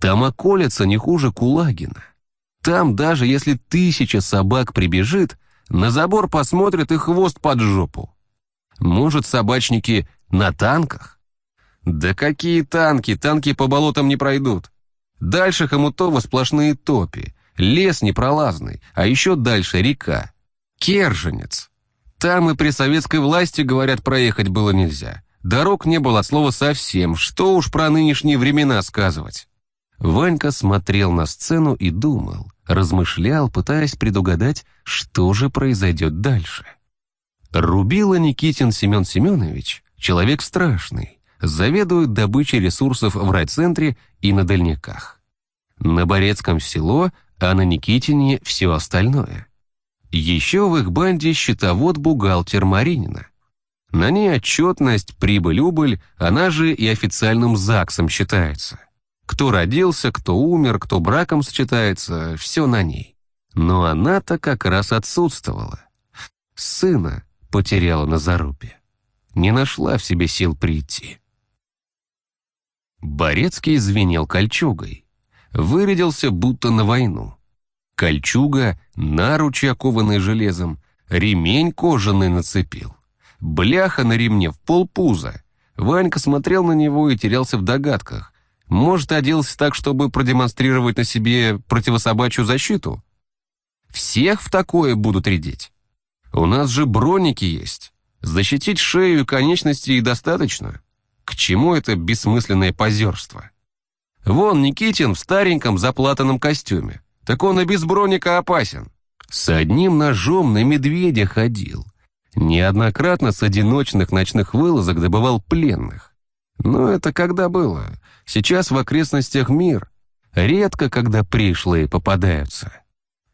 Там околятся не хуже Кулагина. Там даже если тысяча собак прибежит, на забор посмотрят и хвост под жопу. Может, собачники на танках? Да какие танки? Танки по болотам не пройдут. Дальше Хомутово сплошные топи, лес непролазный, а еще дальше река. Керженец. Там и при советской власти, говорят, проехать было нельзя. Дорог не было от слова совсем, что уж про нынешние времена сказывать. Ванька смотрел на сцену и думал, размышлял, пытаясь предугадать, что же произойдет дальше. Рубила Никитин Семен Семенович, человек страшный, заведует добычей ресурсов в райцентре и на дальниках. На Борецком село, а на Никитине все остальное. Еще в их банде счетовод-бухгалтер Маринина. На ней отчетность, прибыль-убыль, она же и официальным ЗАГСом считается. Кто родился, кто умер, кто браком сочетается, все на ней. Но она-то как раз отсутствовала. Сына потеряла на зарубе. Не нашла в себе сил прийти. Борецкий звенел кольчугой. Вырядился будто на войну. Кольчуга, наручи, окованные железом, ремень кожаный нацепил. Бляха на ремне в полпуза. Ванька смотрел на него и терялся в догадках. Может, оделся так, чтобы продемонстрировать на себе противособачью защиту? Всех в такое будут рядить. У нас же броники есть. Защитить шею и конечности и достаточно. К чему это бессмысленное позерство? Вон Никитин в стареньком заплатанном костюме. Так он и без броника опасен. С одним ножом на медведя ходил. Неоднократно с одиночных ночных вылазок добывал пленных. Но это когда было? Сейчас в окрестностях мир. Редко, когда пришлые попадаются.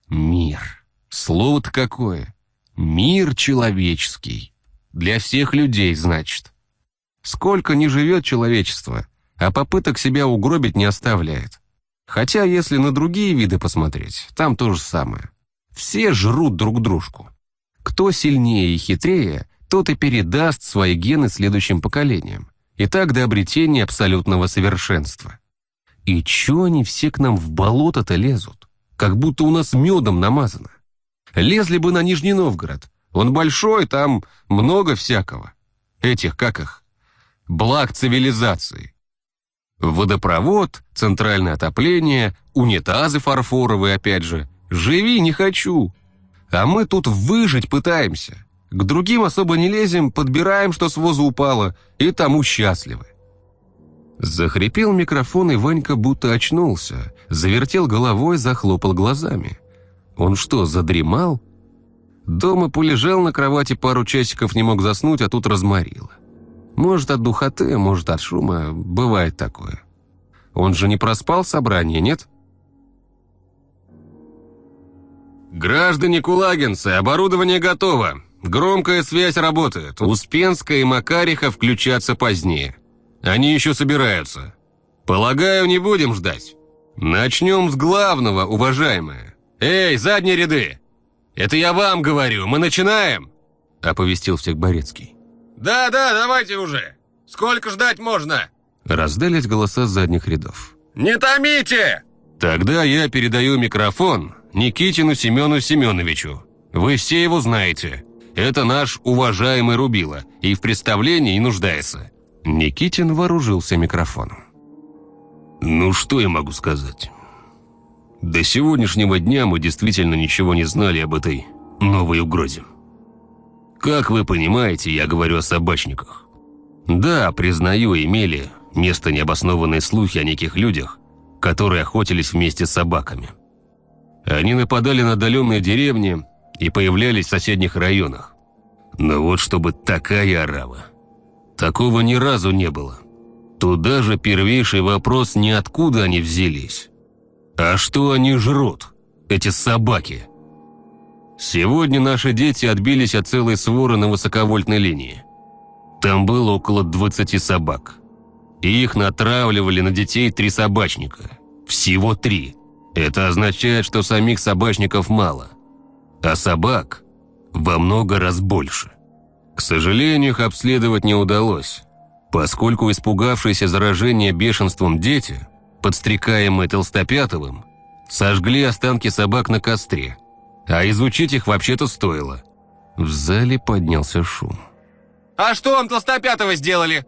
Мир. Слово-то какое. Мир человеческий. Для всех людей, значит. Сколько не живет человечество, а попыток себя угробить не оставляет. Хотя, если на другие виды посмотреть, там то же самое. Все жрут друг дружку. Кто сильнее и хитрее, тот и передаст свои гены следующим поколениям. И так до обретения абсолютного совершенства. И чё они все к нам в болото-то лезут? Как будто у нас медом намазано. Лезли бы на Нижний Новгород. Он большой, там много всякого. Этих, как их? Благ цивилизации. Водопровод, центральное отопление, унитазы фарфоровые опять же. Живи не хочу. А мы тут выжить пытаемся. К другим особо не лезем, подбираем, что с воза упало, и тому счастливы. Захрипел микрофон, и Ванька будто очнулся, завертел головой, захлопал глазами. Он что, задремал? Дома полежал на кровати пару часиков, не мог заснуть, а тут разморило. Может, от духоты, может, от шума, бывает такое. Он же не проспал собрание, нет? «Граждане Кулагинцы, оборудование готово. Громкая связь работает. Успенская и Макариха включатся позднее. Они еще собираются. Полагаю, не будем ждать. Начнем с главного, уважаемые. Эй, задние ряды! Это я вам говорю, мы начинаем!» Оповестил всех Борецкий. «Да-да, давайте уже! Сколько ждать можно?» Раздались голоса с задних рядов. «Не томите!» «Тогда я передаю микрофон Никитину Семену Семеновичу. Вы все его знаете. Это наш уважаемый Рубила, и в представлении нуждается». Никитин вооружился микрофоном. «Ну, что я могу сказать? До сегодняшнего дня мы действительно ничего не знали об этой новой угрозе. Как вы понимаете, я говорю о собачниках. Да, признаю, имели место необоснованные слухи о неких людях, которые охотились вместе с собаками. Они нападали на отдаленные деревни и появлялись в соседних районах. Но вот чтобы такая орава. Такого ни разу не было. Туда же первейший вопрос не откуда они взялись. А что они жрут, эти собаки? Сегодня наши дети отбились от целой своры на высоковольтной линии. Там было около 20 собак. И их натравливали на детей три собачника. Всего три. Это означает, что самих собачников мало, а собак во много раз больше. К сожалению, их обследовать не удалось, поскольку испугавшиеся заражения бешенством дети, подстрекаемые Толстопятовым, сожгли останки собак на костре, а изучить их вообще-то стоило. В зале поднялся шум. «А что вам Толстопятого сделали?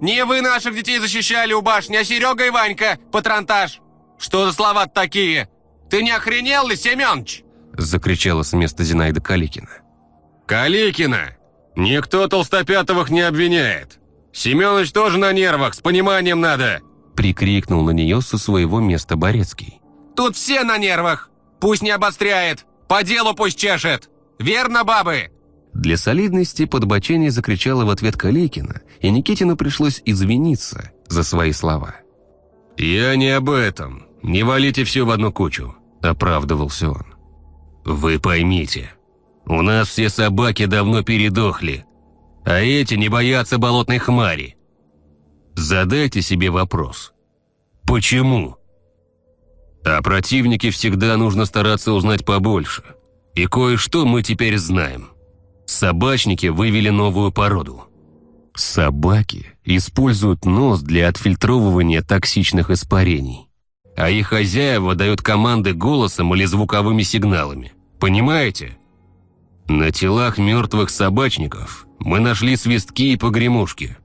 Не вы наших детей защищали у башни, а Серега и Ванька, патронтаж!» «Что за слова такие? Ты не охренел ли, Семенович?» Закричала с места Зинаида Каликина. «Каликина! Никто Толстопятовых не обвиняет! Семенович тоже на нервах, с пониманием надо!» Прикрикнул на нее со своего места Борецкий. «Тут все на нервах! Пусть не обостряет! По делу пусть чешет! Верно, бабы?» Для солидности подбочение закричала в ответ Каликина, и Никитину пришлось извиниться за свои слова. «Я не об этом. Не валите все в одну кучу», – оправдывался он. «Вы поймите, у нас все собаки давно передохли, а эти не боятся болотной хмари. Задайте себе вопрос. Почему? О противнике всегда нужно стараться узнать побольше. И кое-что мы теперь знаем. Собачники вывели новую породу. Собаки используют нос для отфильтровывания токсичных испарений. А их хозяева дают команды голосом или звуковыми сигналами. Понимаете? На телах мертвых собачников мы нашли свистки и погремушки.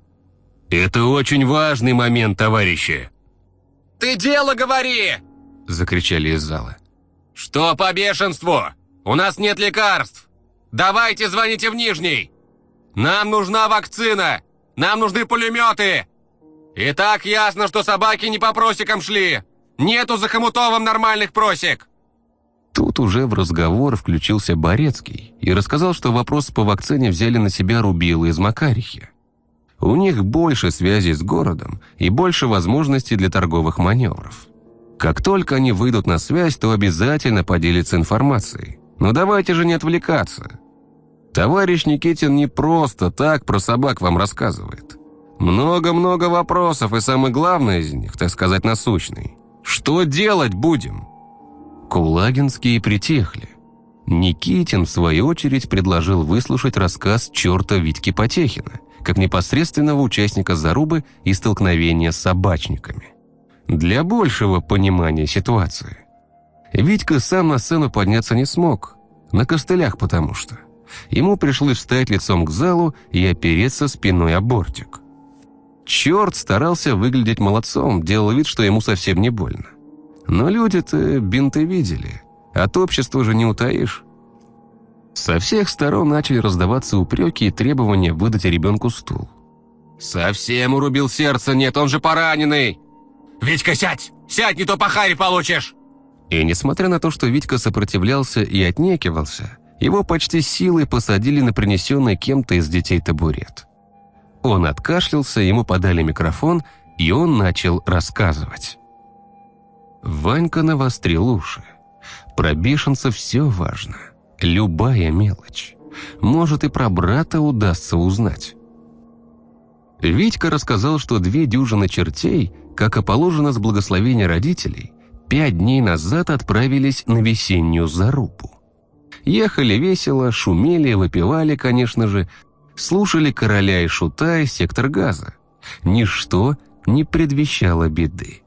Это очень важный момент, товарищи. «Ты дело говори!» – закричали из зала. «Что по бешенству? У нас нет лекарств! Давайте звоните в Нижний! Нам нужна вакцина! Нам нужны пулеметы! И так ясно, что собаки не по просекам шли! Нету за Хомутовым нормальных просек!» Тут уже в разговор включился Борецкий и рассказал, что вопрос по вакцине взяли на себя рубилы из Макарихи. У них больше связей с городом и больше возможностей для торговых маневров. Как только они выйдут на связь, то обязательно поделятся информацией. Но давайте же не отвлекаться. Товарищ Никитин не просто так про собак вам рассказывает. Много-много вопросов, и самый главный из них, так сказать, насущный. Что делать будем? Кулагинские притихли. Никитин, в свою очередь, предложил выслушать рассказ черта Витьки Потехина, как непосредственного участника зарубы и столкновения с собачниками. Для большего понимания ситуации. Витька сам на сцену подняться не смог, на костылях потому что. Ему пришлось встать лицом к залу и опереться спиной о бортик. Черт старался выглядеть молодцом, делал вид, что ему совсем не больно. Но люди-то бинты видели, от общества же не утаишь. Со всех сторон начали раздаваться упреки и требования выдать ребенку стул. «Совсем урубил сердце, нет, он же пораненный!» «Витька, сядь! Сядь, не то по харе получишь!» И несмотря на то, что Витька сопротивлялся и отнекивался, его почти силой посадили на принесенный кем-то из детей табурет. Он откашлялся, ему подали микрофон, и он начал рассказывать. Ванька навострил уши. Про бешенца все важно. Любая мелочь. Может, и про брата удастся узнать. Витька рассказал, что две дюжины чертей, как и положено с благословения родителей, пять дней назад отправились на весеннюю зарубу. Ехали весело, шумели, выпивали, конечно же, слушали короля и шута и сектор газа. Ничто не предвещало беды.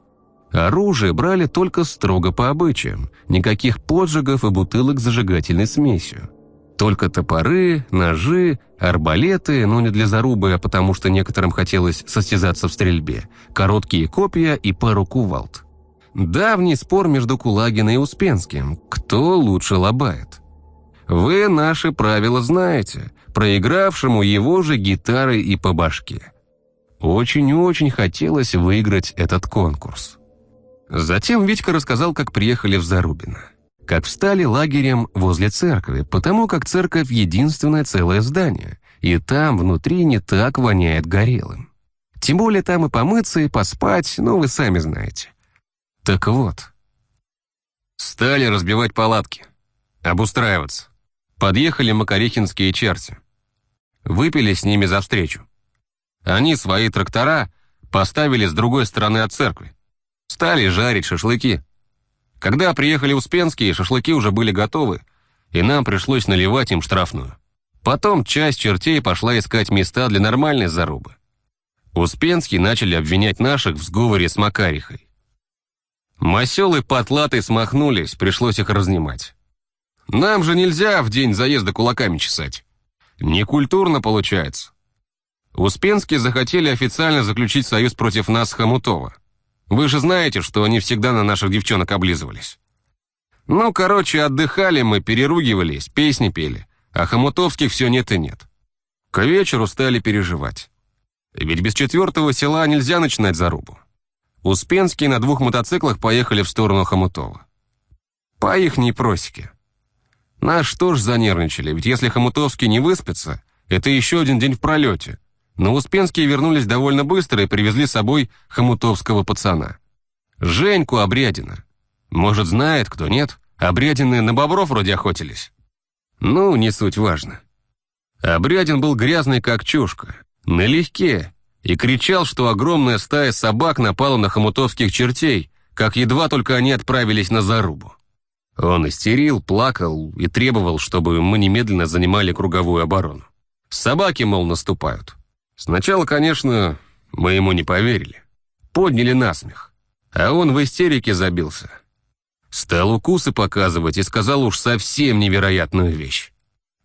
Оружие брали только строго по обычаям, никаких поджигов и бутылок с зажигательной смесью. Только топоры, ножи, арбалеты, но не для зарубы, а потому что некоторым хотелось состязаться в стрельбе, короткие копья и пару кувалд. Давний спор между Кулагиной и Успенским, кто лучше лобает. Вы наши правила знаете, проигравшему его же гитары и по башке. Очень-очень хотелось выиграть этот конкурс. Затем Витька рассказал, как приехали в Зарубино. Как встали лагерем возле церкви, потому как церковь — единственное целое здание, и там внутри не так воняет горелым. Тем более там и помыться, и поспать, ну вы сами знаете. Так вот. Стали разбивать палатки, обустраиваться. Подъехали макарехинские черти. Выпили с ними за встречу. Они свои трактора поставили с другой стороны от церкви. Стали жарить шашлыки. Когда приехали Успенские, шашлыки уже были готовы, и нам пришлось наливать им штрафную. Потом часть чертей пошла искать места для нормальной зарубы. Успенские начали обвинять наших в сговоре с Макарихой. Маселы потлаты смахнулись, пришлось их разнимать. Нам же нельзя в день заезда кулаками чесать. Некультурно получается. Успенские захотели официально заключить союз против нас с Хомутова. Вы же знаете, что они всегда на наших девчонок облизывались. Ну, короче, отдыхали мы, переругивались, песни пели, а Хомутовских все нет и нет. К вечеру стали переживать. Ведь без четвертого села нельзя начинать зарубу. Успенские на двух мотоциклах поехали в сторону Хомутова. По ихней просеке. Наш тоже занервничали, ведь если Хомутовский не выспится, это еще один день в пролете. Но Успенские вернулись довольно быстро и привезли с собой хомутовского пацана. Женьку Обрядина. Может, знает, кто нет. Обрядины на бобров вроде охотились. Ну, не суть важно. Обрядин был грязный, как чушка, налегке, и кричал, что огромная стая собак напала на хомутовских чертей, как едва только они отправились на зарубу. Он истерил, плакал и требовал, чтобы мы немедленно занимали круговую оборону. Собаки, мол, наступают. Сначала, конечно, мы ему не поверили. Подняли насмех. А он в истерике забился. Стал укусы показывать и сказал уж совсем невероятную вещь.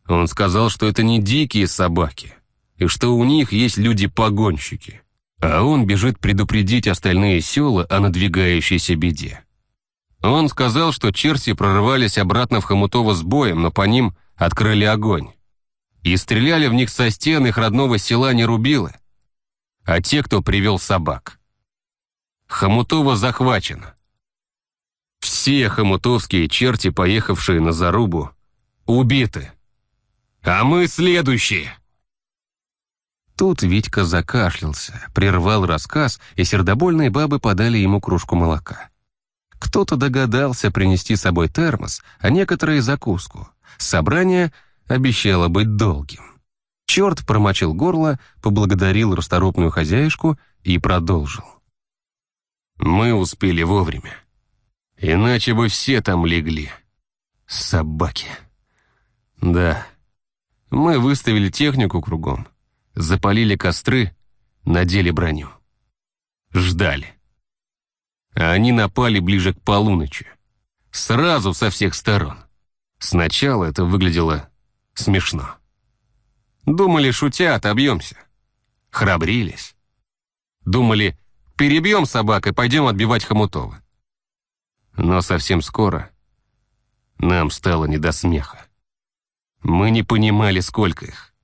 Он сказал, что это не дикие собаки, и что у них есть люди-погонщики. А он бежит предупредить остальные села о надвигающейся беде. Он сказал, что черти прорывались обратно в Хомутово с боем, но по ним открыли огонь. И стреляли в них со стен их родного села не рубилы, а те, кто привел собак. Хомутово захвачено. Все хомутовские черти, поехавшие на зарубу, убиты. А мы следующие. Тут Витька закашлялся, прервал рассказ, и сердобольные бабы подали ему кружку молока. Кто-то догадался принести с собой термос, а некоторые — закуску. Собрание обещало быть долгим. Черт промочил горло, поблагодарил расторопную хозяюшку и продолжил. «Мы успели вовремя. Иначе бы все там легли. Собаки. Да. Мы выставили технику кругом запалили костры, надели броню. Ждали. А они напали ближе к полуночи. Сразу со всех сторон. Сначала это выглядело смешно. Думали, шутя, отобьемся. Храбрились. Думали, перебьем собак и пойдем отбивать Хомутова. Но совсем скоро нам стало не до смеха. Мы не понимали, сколько их.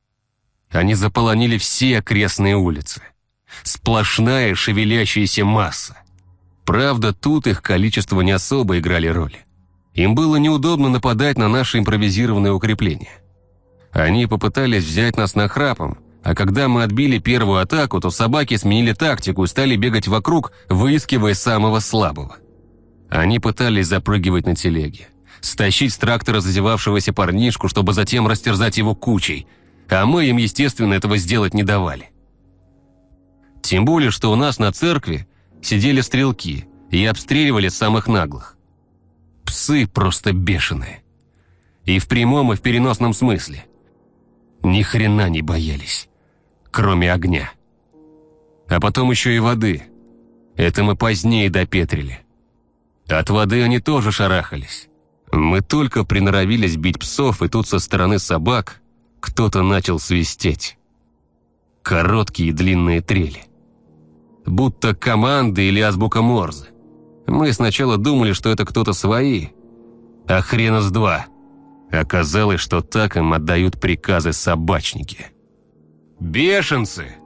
Они заполонили все окрестные улицы. Сплошная шевелящаяся масса. Правда, тут их количество не особо играли роли. Им было неудобно нападать на наши импровизированные укрепления. Они попытались взять нас на храпом, а когда мы отбили первую атаку, то собаки сменили тактику и стали бегать вокруг, выискивая самого слабого. Они пытались запрыгивать на телеге, стащить с трактора зазевавшегося парнишку, чтобы затем растерзать его кучей – а мы им, естественно, этого сделать не давали. Тем более, что у нас на церкви сидели стрелки и обстреливали самых наглых. Псы просто бешеные. И в прямом, и в переносном смысле. Ни хрена не боялись, кроме огня. А потом еще и воды. Это мы позднее допетрили. От воды они тоже шарахались. Мы только приноровились бить псов, и тут со стороны собак кто-то начал свистеть. Короткие и длинные трели. Будто команды или азбука Морзе. Мы сначала думали, что это кто-то свои, а хрена с два. Оказалось, что так им отдают приказы собачники. «Бешенцы!»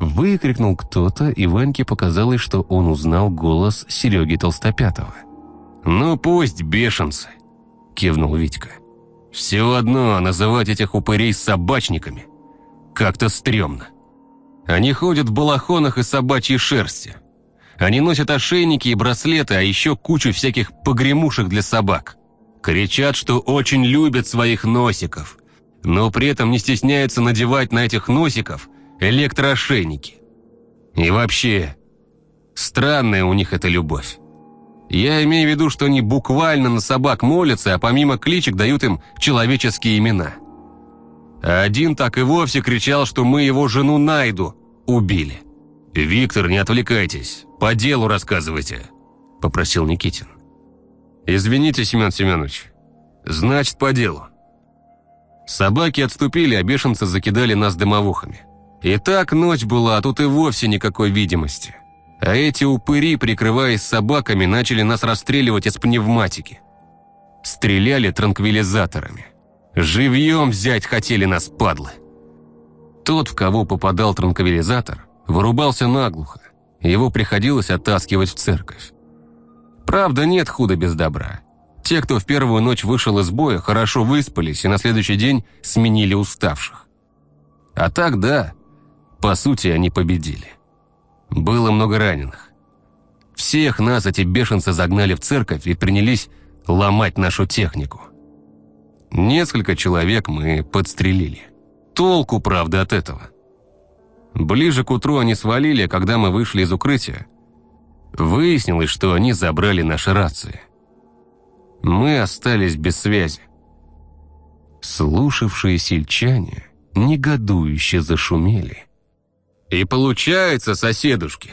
Выкрикнул кто-то, и Ваньке показалось, что он узнал голос Сереги Толстопятого. «Ну пусть бешенцы!» – кивнул Витька. Все одно называть этих упырей собачниками как-то стрёмно. Они ходят в балахонах и собачьей шерсти. Они носят ошейники и браслеты, а еще кучу всяких погремушек для собак. Кричат, что очень любят своих носиков, но при этом не стесняются надевать на этих носиков электроошейники. И вообще, странная у них эта любовь. Я имею в виду, что они буквально на собак молятся, а помимо кличек дают им человеческие имена. Один так и вовсе кричал, что мы его жену Найду убили. «Виктор, не отвлекайтесь, по делу рассказывайте», – попросил Никитин. «Извините, Семен Семенович. Значит, по делу». Собаки отступили, а бешенцы закидали нас дымовухами. И так ночь была, а тут и вовсе никакой видимости. А эти упыри, прикрываясь собаками, начали нас расстреливать из пневматики. Стреляли транквилизаторами. Живьем взять хотели нас, падлы. Тот, в кого попадал транквилизатор, вырубался наглухо. Его приходилось оттаскивать в церковь. Правда, нет худа без добра. Те, кто в первую ночь вышел из боя, хорошо выспались и на следующий день сменили уставших. А так, да, по сути, они победили. Было много раненых. Всех нас эти бешенцы загнали в церковь и принялись ломать нашу технику. Несколько человек мы подстрелили. Толку, правда, от этого. Ближе к утру они свалили, а когда мы вышли из укрытия, выяснилось, что они забрали наши рации. Мы остались без связи. Слушавшие сельчане негодующе зашумели – «И получается, соседушки,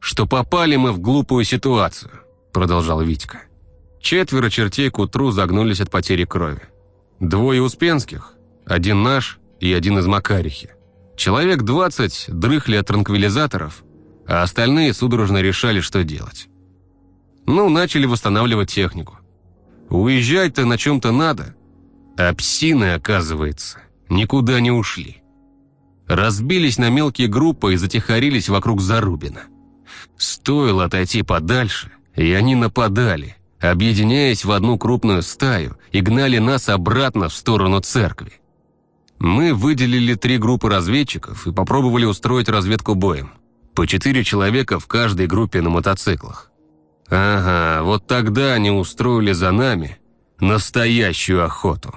что попали мы в глупую ситуацию», — продолжал Витька. Четверо чертей к утру загнулись от потери крови. Двое успенских, один наш и один из Макарихи. Человек двадцать дрыхли от транквилизаторов, а остальные судорожно решали, что делать. Ну, начали восстанавливать технику. Уезжать-то на чем-то надо, а псины, оказывается, никуда не ушли. Разбились на мелкие группы и затихарились вокруг Зарубина. Стоило отойти подальше, и они нападали, объединяясь в одну крупную стаю и гнали нас обратно в сторону церкви. Мы выделили три группы разведчиков и попробовали устроить разведку боем. По четыре человека в каждой группе на мотоциклах. Ага, вот тогда они устроили за нами настоящую охоту.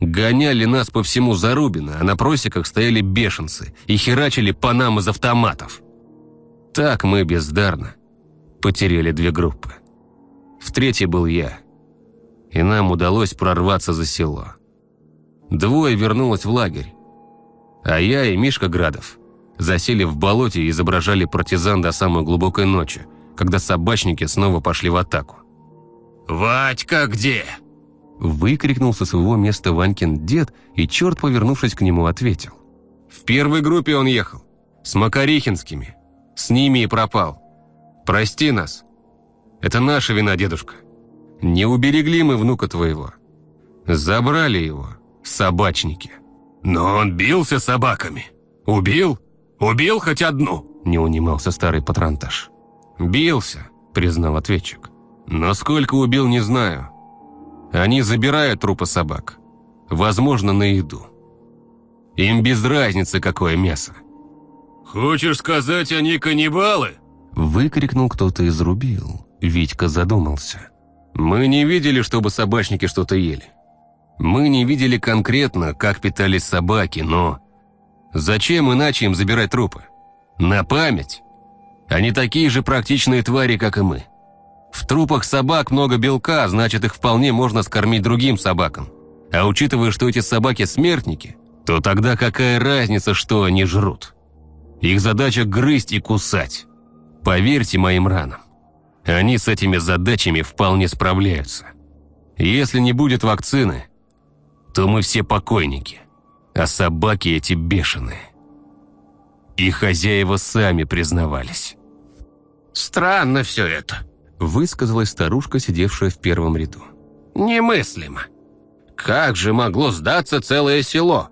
Гоняли нас по всему Зарубино, а на просеках стояли бешенцы и херачили по нам из автоматов. Так мы бездарно потеряли две группы. В третьей был я, и нам удалось прорваться за село. Двое вернулось в лагерь, а я и Мишка Градов засели в болоте и изображали партизан до самой глубокой ночи, когда собачники снова пошли в атаку. «Вадька где?» Выкрикнул со своего места Ванькин дед, и черт, повернувшись к нему, ответил. «В первой группе он ехал. С Макарихинскими. С ними и пропал. Прости нас. Это наша вина, дедушка. Не уберегли мы внука твоего. Забрали его, собачники». «Но он бился собаками. Убил? Убил хоть одну?» Не унимался старый патронтаж. «Бился», — признал ответчик. «Но сколько убил, не знаю. Они забирают трупы собак. Возможно, на еду. Им без разницы, какое мясо». «Хочешь сказать, они каннибалы?» Выкрикнул кто-то из рубил. Витька задумался. «Мы не видели, чтобы собачники что-то ели. Мы не видели конкретно, как питались собаки, но... Зачем иначе им забирать трупы? На память? Они такие же практичные твари, как и мы. В трупах собак много белка, значит, их вполне можно скормить другим собакам. А учитывая, что эти собаки смертники, то тогда какая разница, что они жрут? Их задача грызть и кусать. Поверьте моим ранам. Они с этими задачами вполне справляются. Если не будет вакцины, то мы все покойники, а собаки эти бешеные. И хозяева сами признавались. «Странно все это», – высказалась старушка, сидевшая в первом ряду. «Немыслимо. Как же могло сдаться целое село?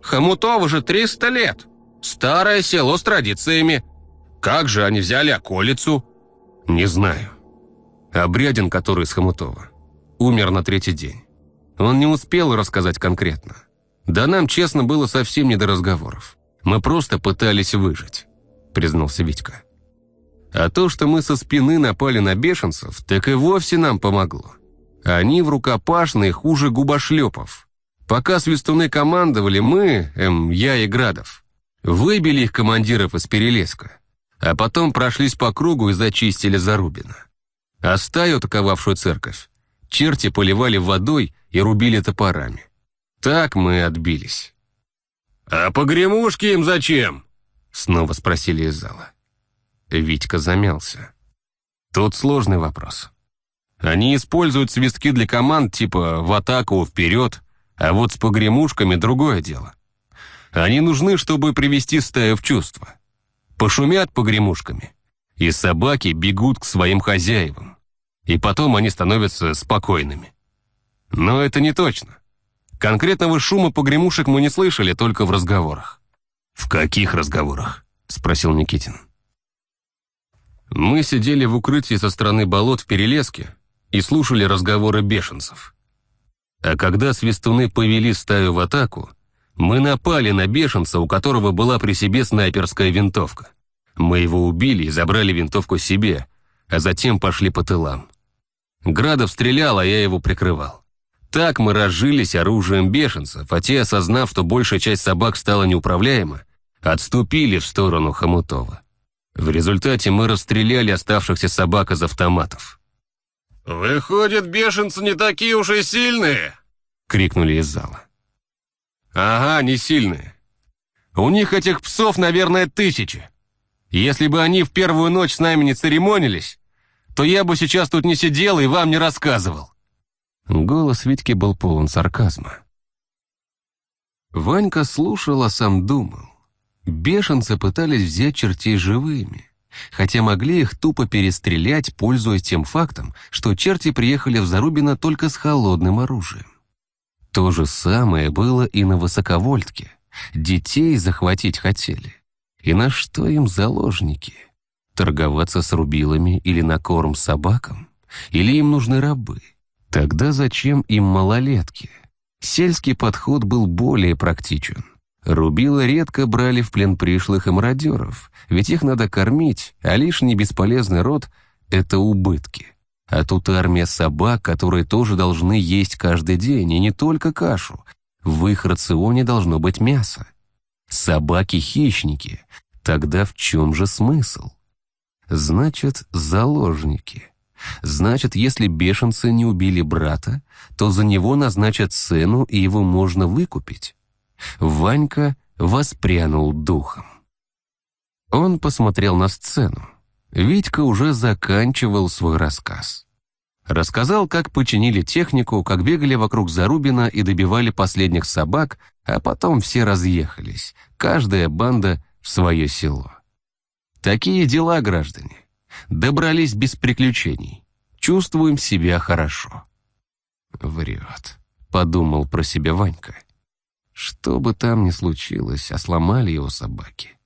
Хомутово же 300 лет. Старое село с традициями. Как же они взяли околицу?» «Не знаю. Обрядин, который из Хомутова, умер на третий день. Он не успел рассказать конкретно. Да нам, честно, было совсем не до разговоров. Мы просто пытались выжить», – признался Витька. А то, что мы со спины напали на бешенцев, так и вовсе нам помогло. Они в рукопашной хуже губошлепов. Пока свистуны командовали, мы, эм, я и Градов, выбили их командиров из Перелеска, а потом прошлись по кругу и зачистили Зарубина. А стаю, атаковавшую церковь, черти поливали водой и рубили топорами. Так мы отбились. «А погремушки им зачем?» Снова спросили из зала. Витька замялся. Тут сложный вопрос. Они используют свистки для команд типа «в атаку», «вперед», а вот с погремушками другое дело. Они нужны, чтобы привести стаю в чувство. Пошумят погремушками, и собаки бегут к своим хозяевам. И потом они становятся спокойными. Но это не точно. Конкретного шума погремушек мы не слышали, только в разговорах. «В каких разговорах?» – спросил Никитин. Мы сидели в укрытии со стороны болот в Перелеске и слушали разговоры бешенцев. А когда свистуны повели стаю в атаку, мы напали на бешенца, у которого была при себе снайперская винтовка. Мы его убили и забрали винтовку себе, а затем пошли по тылам. Градов стрелял, а я его прикрывал. Так мы разжились оружием бешенцев, а те, осознав, что большая часть собак стала неуправляема, отступили в сторону Хомутова. В результате мы расстреляли оставшихся собак из автоматов. «Выходит, бешенцы не такие уж и сильные!» — крикнули из зала. «Ага, не сильные. У них этих псов, наверное, тысячи. Если бы они в первую ночь с нами не церемонились, то я бы сейчас тут не сидел и вам не рассказывал». Голос Витьки был полон сарказма. Ванька слушал, а сам думал. Бешенцы пытались взять чертей живыми, хотя могли их тупо перестрелять, пользуясь тем фактом, что черти приехали в Зарубино только с холодным оружием. То же самое было и на Высоковольтке. Детей захватить хотели. И на что им заложники? Торговаться с рубилами или на корм собакам? Или им нужны рабы? Тогда зачем им малолетки? Сельский подход был более практичен. Рубилы редко брали в плен пришлых и мародеров, ведь их надо кормить, а лишний бесполезный род — это убытки. А тут армия собак, которые тоже должны есть каждый день, и не только кашу. В их рационе должно быть мясо. Собаки-хищники. Тогда в чем же смысл? Значит, заложники. Значит, если бешенцы не убили брата, то за него назначат цену, и его можно выкупить. Ванька воспрянул духом. Он посмотрел на сцену. Витька уже заканчивал свой рассказ. Рассказал, как починили технику, как бегали вокруг Зарубина и добивали последних собак, а потом все разъехались, каждая банда в свое село. Такие дела, граждане. Добрались без приключений. Чувствуем себя хорошо. Врет, подумал про себя Ванька. Что бы там ни случилось, а сломали его собаки.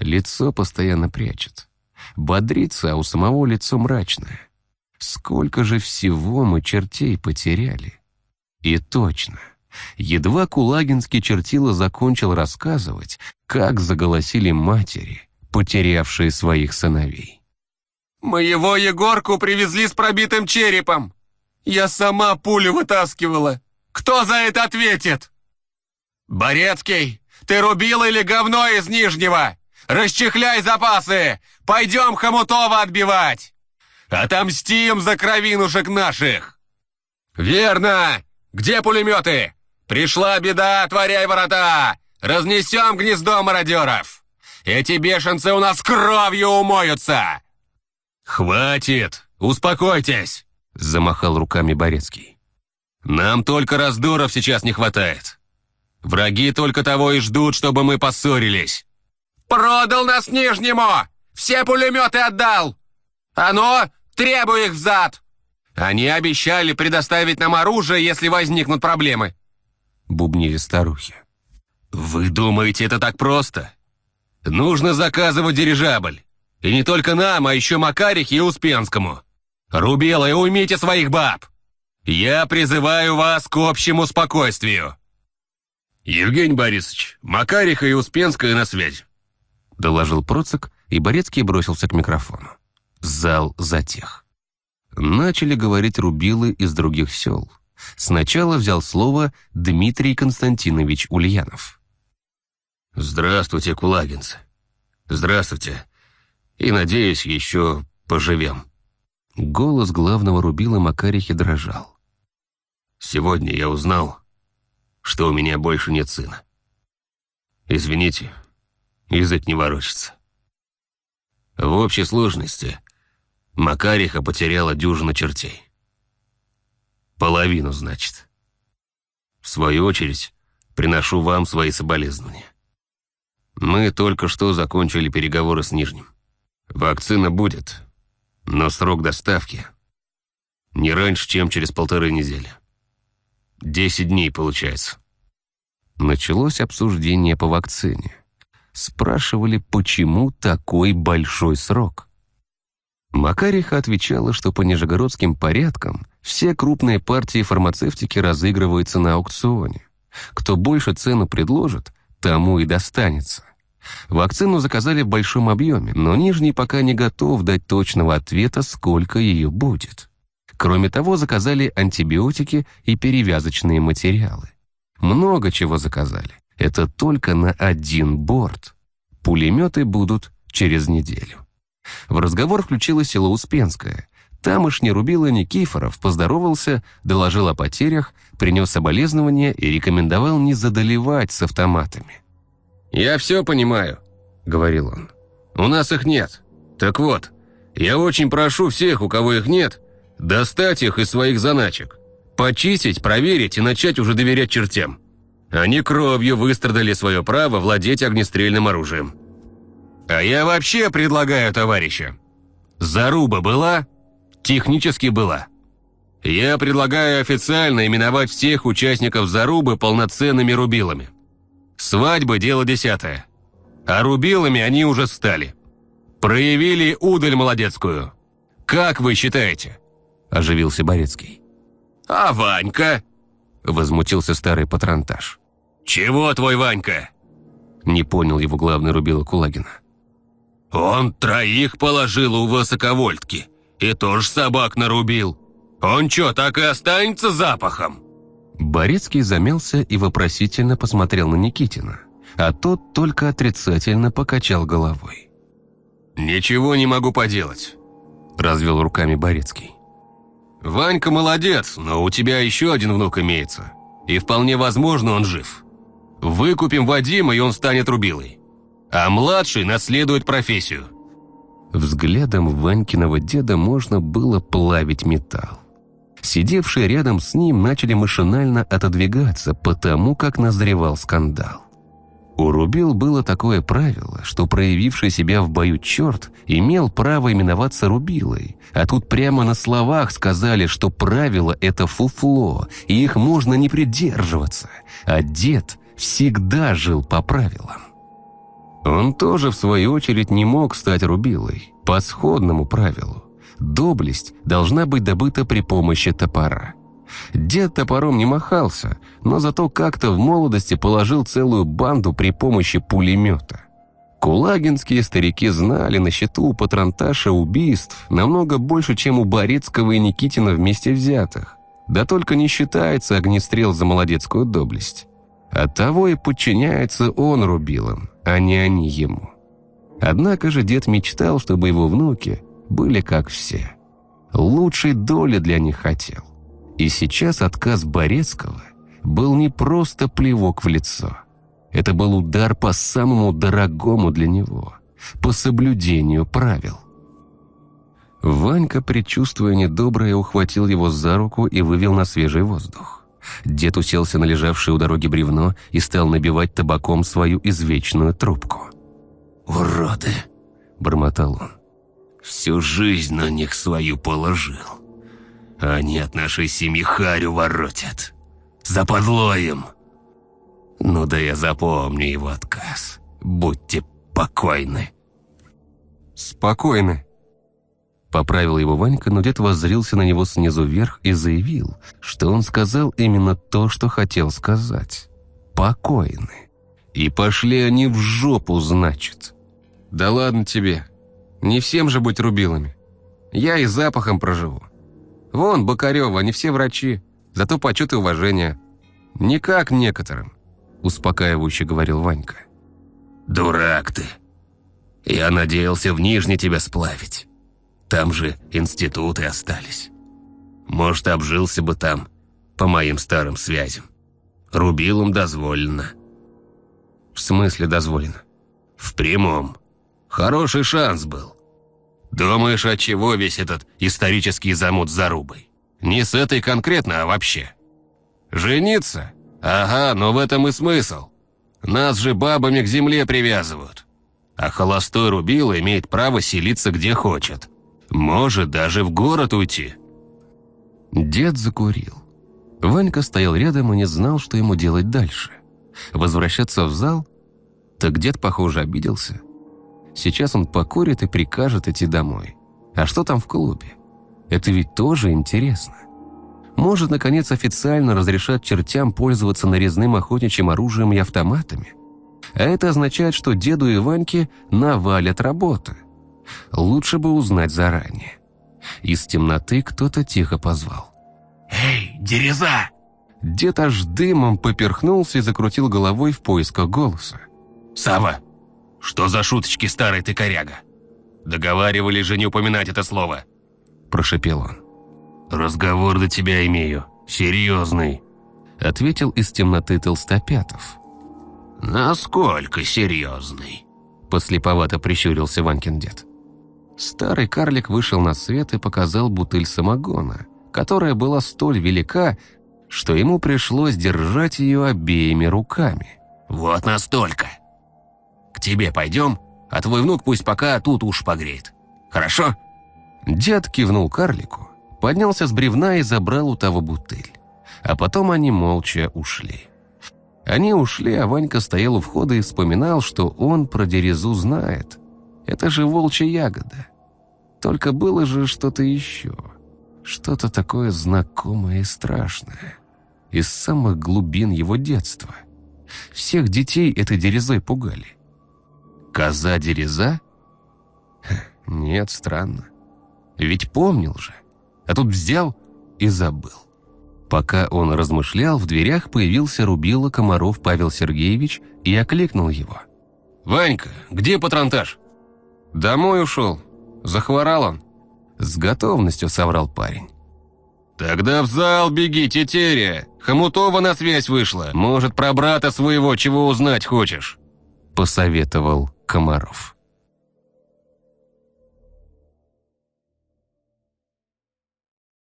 Лицо постоянно прячет. Бодрится, а у самого лицо мрачное. Сколько же всего мы чертей потеряли. И точно. Едва Кулагинский чертила закончил рассказывать, как заголосили матери, потерявшие своих сыновей. «Моего Егорку привезли с пробитым черепом! Я сама пулю вытаскивала! Кто за это ответит?» «Борецкий, ты рубил или говно из Нижнего? Расчехляй запасы! Пойдем Хомутова отбивать! Отомстим за кровинушек наших!» «Верно! Где пулеметы? Пришла беда, отворяй ворота! Разнесем гнездо мародеров! Эти бешенцы у нас кровью умоются!» «Хватит! Успокойтесь!» — замахал руками Борецкий. «Нам только раздоров сейчас не хватает. Враги только того и ждут, чтобы мы поссорились». «Продал нас Нижнему! Все пулеметы отдал! А ну, требуй их взад!» «Они обещали предоставить нам оружие, если возникнут проблемы», — бубнили старухи. «Вы думаете, это так просто? Нужно заказывать дирижабль. И не только нам, а еще Макарихе и Успенскому. Рубелы, уймите своих баб! Я призываю вас к общему спокойствию!» «Евгений Борисович, Макариха и Успенская на связи», — доложил Процик, и Борецкий бросился к микрофону. Зал затих. Начали говорить рубилы из других сел. Сначала взял слово Дмитрий Константинович Ульянов. «Здравствуйте, кулагинцы. Здравствуйте. И, надеюсь, еще поживем». Голос главного рубила Макарихи дрожал. «Сегодня я узнал, что у меня больше нет сына. Извините, язык не ворочится. В общей сложности Макариха потеряла дюжину чертей. Половину, значит. В свою очередь, приношу вам свои соболезнования. Мы только что закончили переговоры с Нижним. Вакцина будет, но срок доставки не раньше, чем через полторы недели. Десять дней получается. Началось обсуждение по вакцине. Спрашивали, почему такой большой срок. Макариха отвечала, что по нижегородским порядкам все крупные партии фармацевтики разыгрываются на аукционе. Кто больше цену предложит, тому и достанется. Вакцину заказали в большом объеме, но Нижний пока не готов дать точного ответа, сколько ее будет. Кроме того, заказали антибиотики и перевязочные материалы. Много чего заказали. Это только на один борт. Пулеметы будут через неделю. В разговор включилось село Успенское. Тамошний рубила Никифоров поздоровался, доложил о потерях, принес соболезнования и рекомендовал не задолевать с автоматами. «Я все понимаю», — говорил он. У нас их нет. Так вот, я очень прошу всех, у кого их нет, достать их из своих заначек. Почистить, проверить и начать уже доверять чертям. Они кровью выстрадали свое право владеть огнестрельным оружием. А я вообще предлагаю, товарища. Заруба была? Технически была. Я предлагаю официально именовать всех участников зарубы полноценными рубилами. Свадьбы – дело десятое. А рубилами они уже стали. Проявили удаль молодецкую. Как вы считаете? Оживился Борецкий. А Ванька? Возмутился старый патронтаж. «Чего твой Ванька?» Не понял его главный рубило Кулагина. «Он троих положил у высоковольтки и тоже собак нарубил. Он чё, так и останется запахом?» Борецкий замялся и вопросительно посмотрел на Никитина, а тот только отрицательно покачал головой. «Ничего не могу поделать», – развел руками Борецкий. «Ванька молодец, но у тебя еще один внук имеется, и вполне возможно он жив. Выкупим Вадима, и он станет рубилой. А младший наследует профессию». Взглядом Ванькиного деда можно было плавить металл. Сидевшие рядом с ним начали машинально отодвигаться, потому как назревал скандал. У Рубил было такое правило, что проявивший себя в бою черт имел право именоваться Рубилой, а тут прямо на словах сказали, что правило – это фуфло, и их можно не придерживаться, а дед всегда жил по правилам. Он тоже, в свою очередь, не мог стать рубилой, по сходному правилу. Доблесть должна быть добыта при помощи топора. Дед топором не махался, но зато как-то в молодости положил целую банду при помощи пулемета. Кулагинские старики знали на счету у патронташа убийств намного больше, чем у Борецкого и Никитина вместе взятых. Да только не считается огнестрел за молодецкую доблесть. Оттого и подчиняется он рубилам, а не они ему. Однако же дед мечтал, чтобы его внуки были как все. Лучшей доли для них хотел. И сейчас отказ Борецкого был не просто плевок в лицо. Это был удар по самому дорогому для него, по соблюдению правил. Ванька, предчувствуя недоброе, ухватил его за руку и вывел на свежий воздух. Дед уселся на лежавшее у дороги бревно и стал набивать табаком свою извечную трубку. «Уроды!» – бормотал он. «Всю жизнь на них свою положил. Они от нашей семьи харю воротят. Западло им!» «Ну да я запомню его отказ. Будьте покойны!» «Спокойны!» Поправил его Ванька, но дед воззрился на него снизу вверх и заявил, что он сказал именно то, что хотел сказать. «Покойны». И пошли они в жопу, значит. «Да ладно тебе. Не всем же быть рубилами. Я и запахом проживу. Вон, Бокарева, они все врачи, зато почет и уважение. Не как некоторым», – успокаивающе говорил Ванька. «Дурак ты. Я надеялся в Нижний тебя сплавить». Там же институты остались. Может, обжился бы там, по моим старым связям. Рубилам дозволено. В смысле дозволено? В прямом. Хороший шанс был. Думаешь, от чего весь этот исторический замут с зарубой? Не с этой конкретно, а вообще. Жениться? Ага, но в этом и смысл. Нас же бабами к земле привязывают. А холостой рубил имеет право селиться где хочет. Может даже в город уйти. Дед закурил. Ванька стоял рядом и не знал, что ему делать дальше. Возвращаться в зал? Так дед, похоже, обиделся. Сейчас он покурит и прикажет идти домой. А что там в клубе? Это ведь тоже интересно. Может, наконец, официально разрешат чертям пользоваться нарезным охотничьим оружием и автоматами? А это означает, что деду и Ваньке навалят работы – Лучше бы узнать заранее. Из темноты кто-то тихо позвал. «Эй, дереза!» Дед аж дымом поперхнулся и закрутил головой в поисках голоса. «Сава, что за шуточки старый ты коряга? Договаривали же не упоминать это слово!» Прошепел он. «Разговор до тебя имею, серьезный», ответил из темноты Толстопятов. «Насколько серьезный?» – послеповато прищурился Ванькин дед. Старый карлик вышел на свет и показал бутыль самогона, которая была столь велика, что ему пришлось держать ее обеими руками. «Вот настолько. К тебе пойдем, а твой внук пусть пока тут уж погреет. Хорошо?» Дед кивнул карлику, поднялся с бревна и забрал у того бутыль. А потом они молча ушли. Они ушли, а Ванька стоял у входа и вспоминал, что он про дерезу знает. Это же волчья ягода. Только было же что-то еще. Что-то такое знакомое и страшное. Из самых глубин его детства. Всех детей этой дерезой пугали. Коза-дереза? Нет, странно. Ведь помнил же. А тут взял и забыл. Пока он размышлял, в дверях появился рубила Комаров Павел Сергеевич и окликнул его. «Ванька, где патронтаж?» «Домой ушел. Захворал он?» С готовностью соврал парень. «Тогда в зал беги, тетеря! Хомутова на связь вышла. Может, про брата своего чего узнать хочешь?» Посоветовал Комаров.